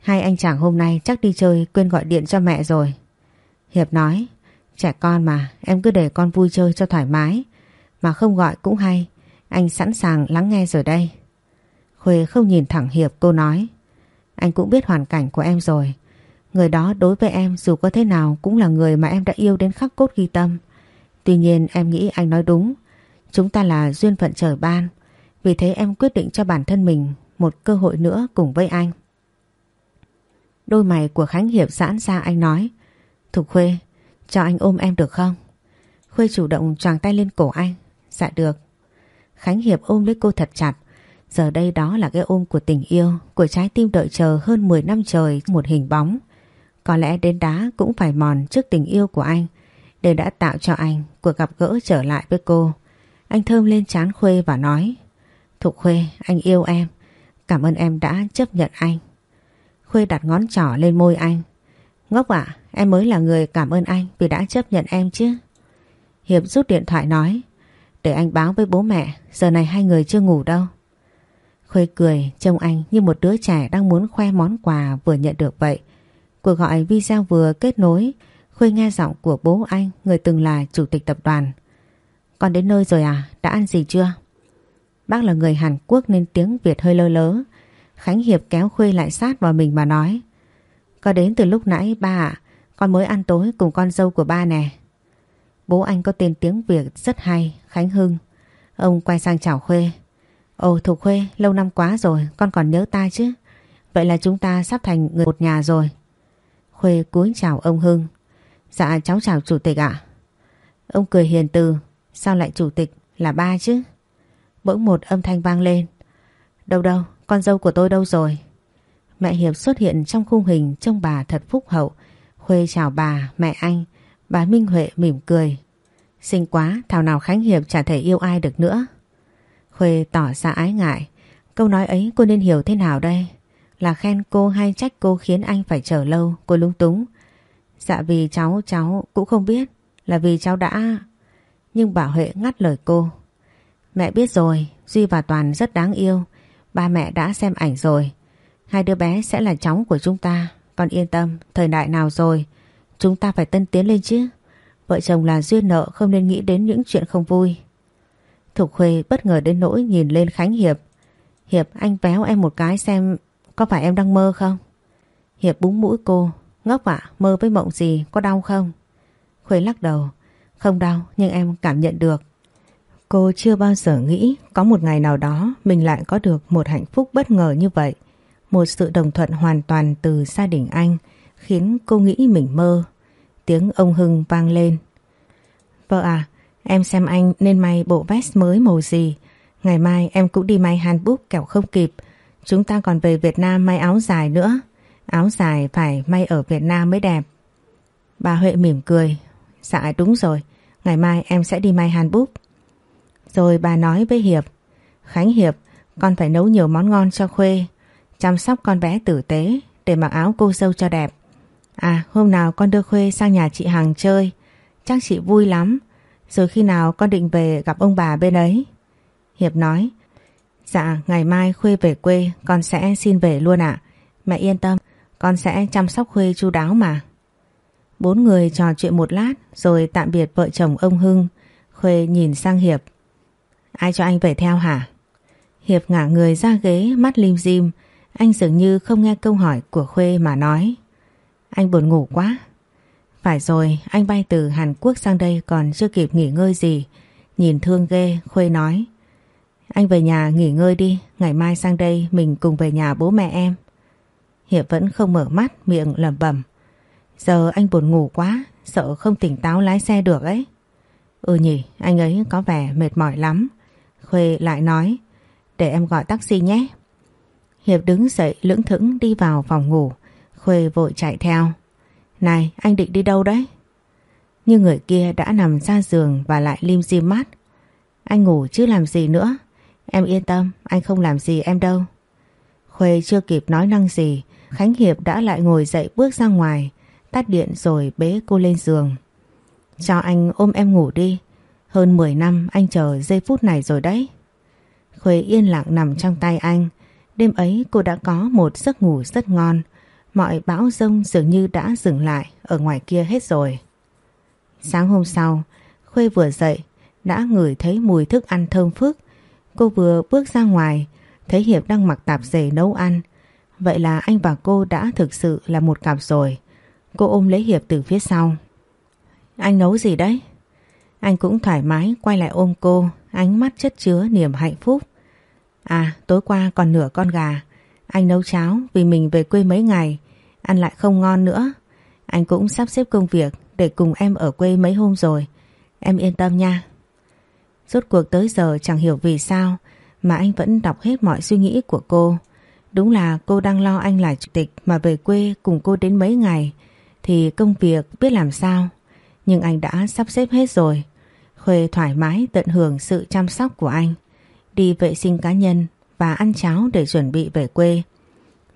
Hai anh chàng hôm nay chắc đi chơi quên gọi điện cho mẹ rồi. Hiệp nói, Trẻ con mà, em cứ để con vui chơi cho thoải mái Mà không gọi cũng hay, Anh sẵn sàng lắng nghe rồi đây Khuê không nhìn thẳng Hiệp, cô nói, anh cũng biết hoàn cảnh của em rồi. Người đó đối với em dù có thế nào cũng là người mà em đã yêu đến khắc cốt ghi tâm. Tuy nhiên em nghĩ anh nói đúng. Chúng ta là duyên phận trời ban. Vì thế em quyết định cho bản thân mình một cơ hội nữa cùng với anh. Đôi mày của Khánh Hiệp giãn ra anh nói Thục Khuê, cho anh ôm em được không? Khuê chủ động choàng tay lên cổ anh. Dạ được. Khánh Hiệp ôm lấy cô thật chặt. Giờ đây đó là cái ôm của tình yêu, của trái tim đợi chờ hơn 10 năm trời một hình bóng. Có lẽ đến đá cũng phải mòn trước tình yêu của anh, để đã tạo cho anh cuộc gặp gỡ trở lại với cô. Anh thơm lên chán Khuê và nói, Thục Khuê, anh yêu em, cảm ơn em đã chấp nhận anh. Khuê đặt ngón trỏ lên môi anh. Ngốc ạ, em mới là người cảm ơn anh vì đã chấp nhận em chứ. Hiệp rút điện thoại nói, để anh báo với bố mẹ, giờ này hai người chưa ngủ đâu. Khuê cười trông anh như một đứa trẻ đang muốn khoe món quà vừa nhận được vậy. Cuộc gọi video vừa kết nối, Khuê nghe giọng của bố anh, người từng là chủ tịch tập đoàn. Con đến nơi rồi à? Đã ăn gì chưa? Bác là người Hàn Quốc nên tiếng Việt hơi lơ lớ. Khánh Hiệp kéo Khuê lại sát vào mình mà nói. Có đến từ lúc nãy ba ạ, con mới ăn tối cùng con dâu của ba nè. Bố anh có tên tiếng Việt rất hay, Khánh Hưng. Ông quay sang chào Khuê. Ồ Thục Khuê, lâu năm quá rồi, con còn nhớ ta chứ. Vậy là chúng ta sắp thành người một nhà rồi. Khuê cúi chào ông Hưng. Dạ cháu chào chủ tịch ạ. Ông cười hiền từ, sao lại chủ tịch là ba chứ? Bỗng một âm thanh vang lên. Đâu đâu, con dâu của tôi đâu rồi? Mẹ Hiệp xuất hiện trong khung hình trông bà thật phúc hậu. Khuê chào bà, mẹ anh. Bà Minh Huệ mỉm cười. Xinh quá, thảo nào Khánh Hiệp chả thể yêu ai được nữa. Khuê tỏ ra ái ngại. Câu nói ấy cô nên hiểu thế nào đây? Là khen cô hay trách cô khiến anh phải chờ lâu Cô lung túng Dạ vì cháu cháu cũng không biết Là vì cháu đã Nhưng bà Huệ ngắt lời cô Mẹ biết rồi Duy và Toàn rất đáng yêu Ba mẹ đã xem ảnh rồi. Hai đứa bé sẽ là cháu của chúng ta. Con yên tâm, Thời đại nào rồi? Chúng ta phải tân tiến lên chứ. Vợ chồng là duyên nợ, không nên nghĩ đến những chuyện không vui. Thục Khuê bất ngờ đến nỗi nhìn lên Khánh Hiệp. Hiệp, anh véo em một cái xem Có phải em đang mơ không? Hiệp búng mũi cô. Ngốc ạ, mơ với mộng gì, có đau không? Khuê lắc đầu. Không đau, nhưng em cảm nhận được. Cô chưa bao giờ nghĩ có một ngày nào đó mình lại có được một hạnh phúc bất ngờ như vậy. Một sự đồng thuận hoàn toàn từ gia đình anh khiến cô nghĩ mình mơ. Tiếng ông Hưng vang lên. Vợ à, em xem anh nên may bộ vest mới màu gì. Ngày mai em cũng đi may handbook kẹo không kịp. Chúng ta còn về Việt Nam may áo dài nữa. Áo dài phải may ở Việt Nam mới đẹp. Bà Huệ mỉm cười. Dạ đúng rồi, ngày mai em sẽ đi may handbook. Rồi bà nói với Hiệp, Khánh Hiệp, con phải nấu nhiều món ngon cho Khuê, Chăm sóc con bé tử tế Để mặc áo cô dâu cho đẹp. À hôm nào con đưa Khuê sang nhà chị Hằng chơi, Chắc chị vui lắm. Rồi khi nào con định về gặp ông bà bên ấy? Hiệp nói Dạ ngày mai Khuê về quê, Con sẽ xin về luôn ạ. Mẹ yên tâm, Con sẽ chăm sóc Khuê chu đáo mà. Bốn người trò chuyện một lát, Rồi tạm biệt vợ chồng ông Hưng. Khuê nhìn sang Hiệp Ai cho anh về theo hả? Hiệp ngả người ra ghế, mắt lim dim. Anh dường như không nghe câu hỏi của Khuê mà nói. Anh buồn ngủ quá. Phải rồi, anh bay từ Hàn Quốc sang đây còn chưa kịp nghỉ ngơi gì. Nhìn thương ghê, Khuê nói. Anh về nhà nghỉ ngơi đi, Ngày mai sang đây mình cùng về nhà bố mẹ em. Hiệp vẫn không mở mắt, miệng lẩm bẩm. Giờ anh buồn ngủ quá, Sợ không tỉnh táo lái xe được ấy. Ừ nhỉ, anh ấy có vẻ mệt mỏi lắm. Khuê lại nói, Để em gọi taxi nhé. Hiệp đứng dậy lưỡng thững đi vào phòng ngủ. Khuê vội chạy theo. Này, anh định đi đâu đấy? Nhưng người kia đã nằm ra giường Và lại lim dim mắt Anh ngủ chứ làm gì nữa? Em yên tâm, anh không làm gì em đâu. Khuê chưa kịp nói năng gì, Khánh Hiệp đã lại ngồi dậy bước ra ngoài, Tắt điện rồi bế cô lên giường. Cho anh ôm em ngủ đi hơn 10 năm anh chờ giây phút này rồi đấy. Khuê yên lặng nằm trong tay anh. Đêm ấy cô đã có một giấc ngủ rất ngon. Mọi bão rông dường như đã dừng lại ở ngoài kia hết rồi. Sáng hôm sau, Khuê vừa dậy, đã ngửi thấy mùi thức ăn thơm phức. Cô vừa bước ra ngoài, thấy Hiệp đang mặc tạp dề nấu ăn. Vậy là anh và cô đã thực sự là một cặp rồi. Cô ôm lấy Hiệp từ phía sau. Anh nấu gì đấy? Anh cũng thoải mái quay lại ôm cô, ánh mắt chất chứa niềm hạnh phúc. À, tối qua còn nửa con gà. Anh nấu cháo vì mình về quê mấy ngày, ăn lại không ngon nữa. Anh cũng sắp xếp công việc để cùng em ở quê mấy hôm rồi. Em yên tâm nha. Rốt cuộc tới giờ chẳng hiểu vì sao mà anh vẫn đọc hết mọi suy nghĩ của cô. Đúng là cô đang lo anh là chủ tịch mà về quê cùng cô đến mấy ngày thì công việc biết làm sao. Nhưng anh đã sắp xếp hết rồi. Khuê thoải mái tận hưởng sự chăm sóc của anh. Đi vệ sinh cá nhân và ăn cháo để chuẩn bị về quê.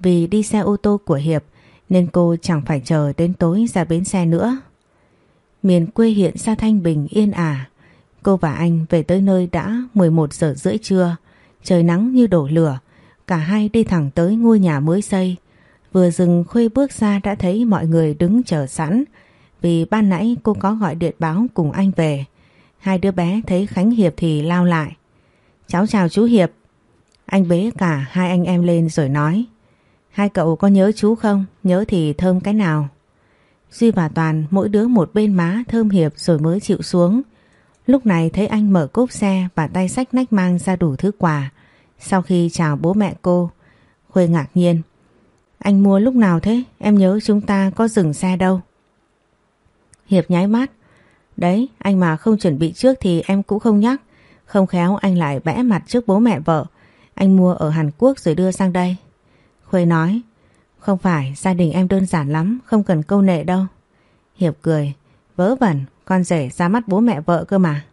Vì đi xe ô tô của Hiệp, nên cô chẳng phải chờ đến tối ra bến xe nữa. Miền quê hiện ra thanh bình yên ả. Cô và anh về tới nơi đã 11 giờ rưỡi trưa. Trời nắng như đổ lửa. Cả hai đi thẳng tới ngôi nhà mới xây. Vừa dừng Khuê bước ra đã thấy mọi người đứng chờ sẵn vì ban nãy cô có gọi điện báo cùng anh về. Hai đứa bé thấy Khánh Hiệp thì lao lại. Cháu chào chú Hiệp. Anh bế cả hai anh em lên rồi nói. Hai cậu có nhớ chú không? Nhớ thì thơm cái nào? Duy và Toàn mỗi đứa một bên má thơm Hiệp rồi mới chịu xuống. Lúc này thấy anh mở cốp xe và tay sách nách mang ra đủ thứ quà. Sau khi chào bố mẹ cô, Khuê ngạc nhiên. Anh mua lúc nào thế? Em nhớ chúng ta có dừng xe đâu. Hiệp nháy mắt. Đấy, anh mà không chuẩn bị trước thì em cũng không nhắc. Không khéo anh lại bẽ mặt trước bố mẹ vợ. Anh mua ở Hàn Quốc rồi đưa sang đây. Khuê nói, không phải, gia đình em đơn giản lắm, không cần câu nệ đâu. Hiệp cười, vớ vẩn, con rể ra mắt bố mẹ vợ cơ mà.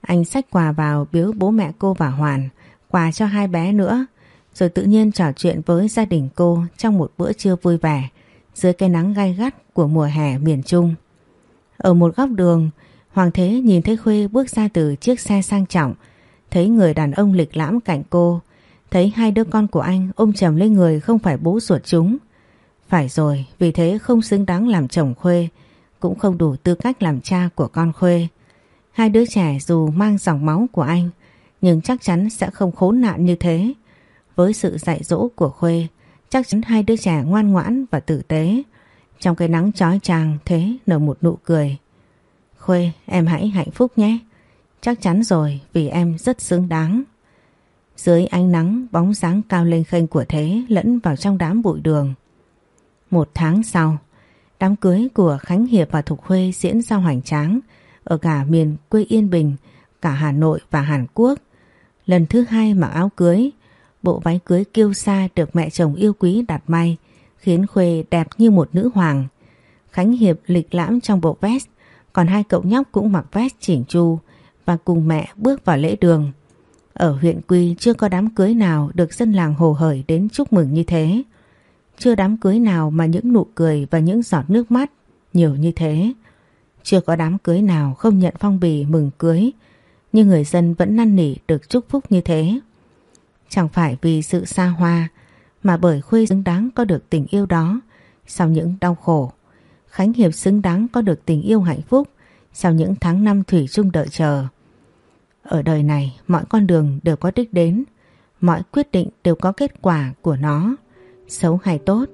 Anh xách quà vào biếu bố mẹ cô và Hoàn, quà cho hai bé nữa. rồi tự nhiên trò chuyện với gia đình cô trong một bữa trưa vui vẻ dưới cái nắng gai gắt của mùa hè miền Trung. Ở một góc đường, Hoàng Thế nhìn thấy Khuê bước ra từ chiếc xe sang trọng, thấy người đàn ông lịch lãm cạnh cô, thấy hai đứa con của anh ôm chầm lấy người không phải bố ruột chúng. Phải rồi, vì thế không xứng đáng làm chồng Khuê, cũng không đủ tư cách làm cha của con Khuê. Hai đứa trẻ dù mang dòng máu của anh, nhưng chắc chắn sẽ không khốn nạn như thế. Với sự dạy dỗ của Khuê, chắc chắn hai đứa trẻ ngoan ngoãn và tử tế. Trong cái nắng chói chang thế nở một nụ cười. Khuê, em hãy hạnh phúc nhé. Chắc chắn rồi vì em rất xứng đáng. Dưới ánh nắng bóng dáng cao lên khênh của Thế lẫn vào trong đám bụi đường. Một tháng sau, đám cưới của Khánh Hiệp và Thục Khuê diễn ra hoành tráng ở cả miền quê Yên Bình, cả Hà Nội và Hàn Quốc. Lần thứ hai mặc áo cưới, bộ váy cưới kiêu sa được mẹ chồng yêu quý đặt may, khiến Khuê đẹp như một nữ hoàng. Khánh Hiệp lịch lãm trong bộ vest, còn hai cậu nhóc cũng mặc vest chỉnh chu và cùng mẹ bước vào lễ đường. Ở huyện Quy chưa có đám cưới nào được dân làng hồ hởi đến chúc mừng như thế. Chưa đám cưới nào mà những nụ cười và những giọt nước mắt nhiều như thế. Chưa có đám cưới nào không nhận phong bì mừng cưới, nhưng người dân vẫn năn nỉ được chúc phúc như thế. Chẳng phải vì sự xa hoa, mà bởi Khuê xứng đáng có được tình yêu đó sau những đau khổ. Khánh Hiệp xứng đáng có được tình yêu hạnh phúc sau những tháng năm thủy chung đợi chờ. Ở đời này mọi con đường đều có đích đến, mọi quyết định đều có kết quả của nó. Xấu hay tốt,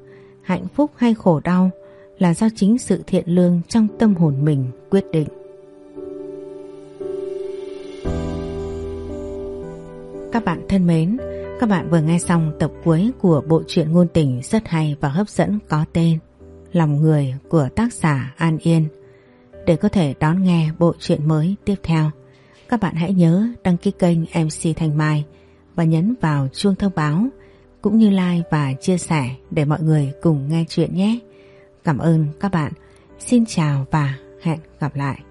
hạnh phúc hay khổ đau là do chính sự thiện lương trong tâm hồn mình quyết định. Các bạn thân mến, các bạn vừa nghe xong tập cuối của bộ truyện ngôn tình rất hay và hấp dẫn có tên Lòng người của tác giả An Yên. Để có thể đón nghe bộ truyện mới tiếp theo, các bạn hãy nhớ đăng ký kênh MC Thanh Mai và nhấn vào chuông thông báo cũng như like và chia sẻ để mọi người cùng nghe chuyện nhé. Cảm ơn các bạn. Xin chào và hẹn gặp lại.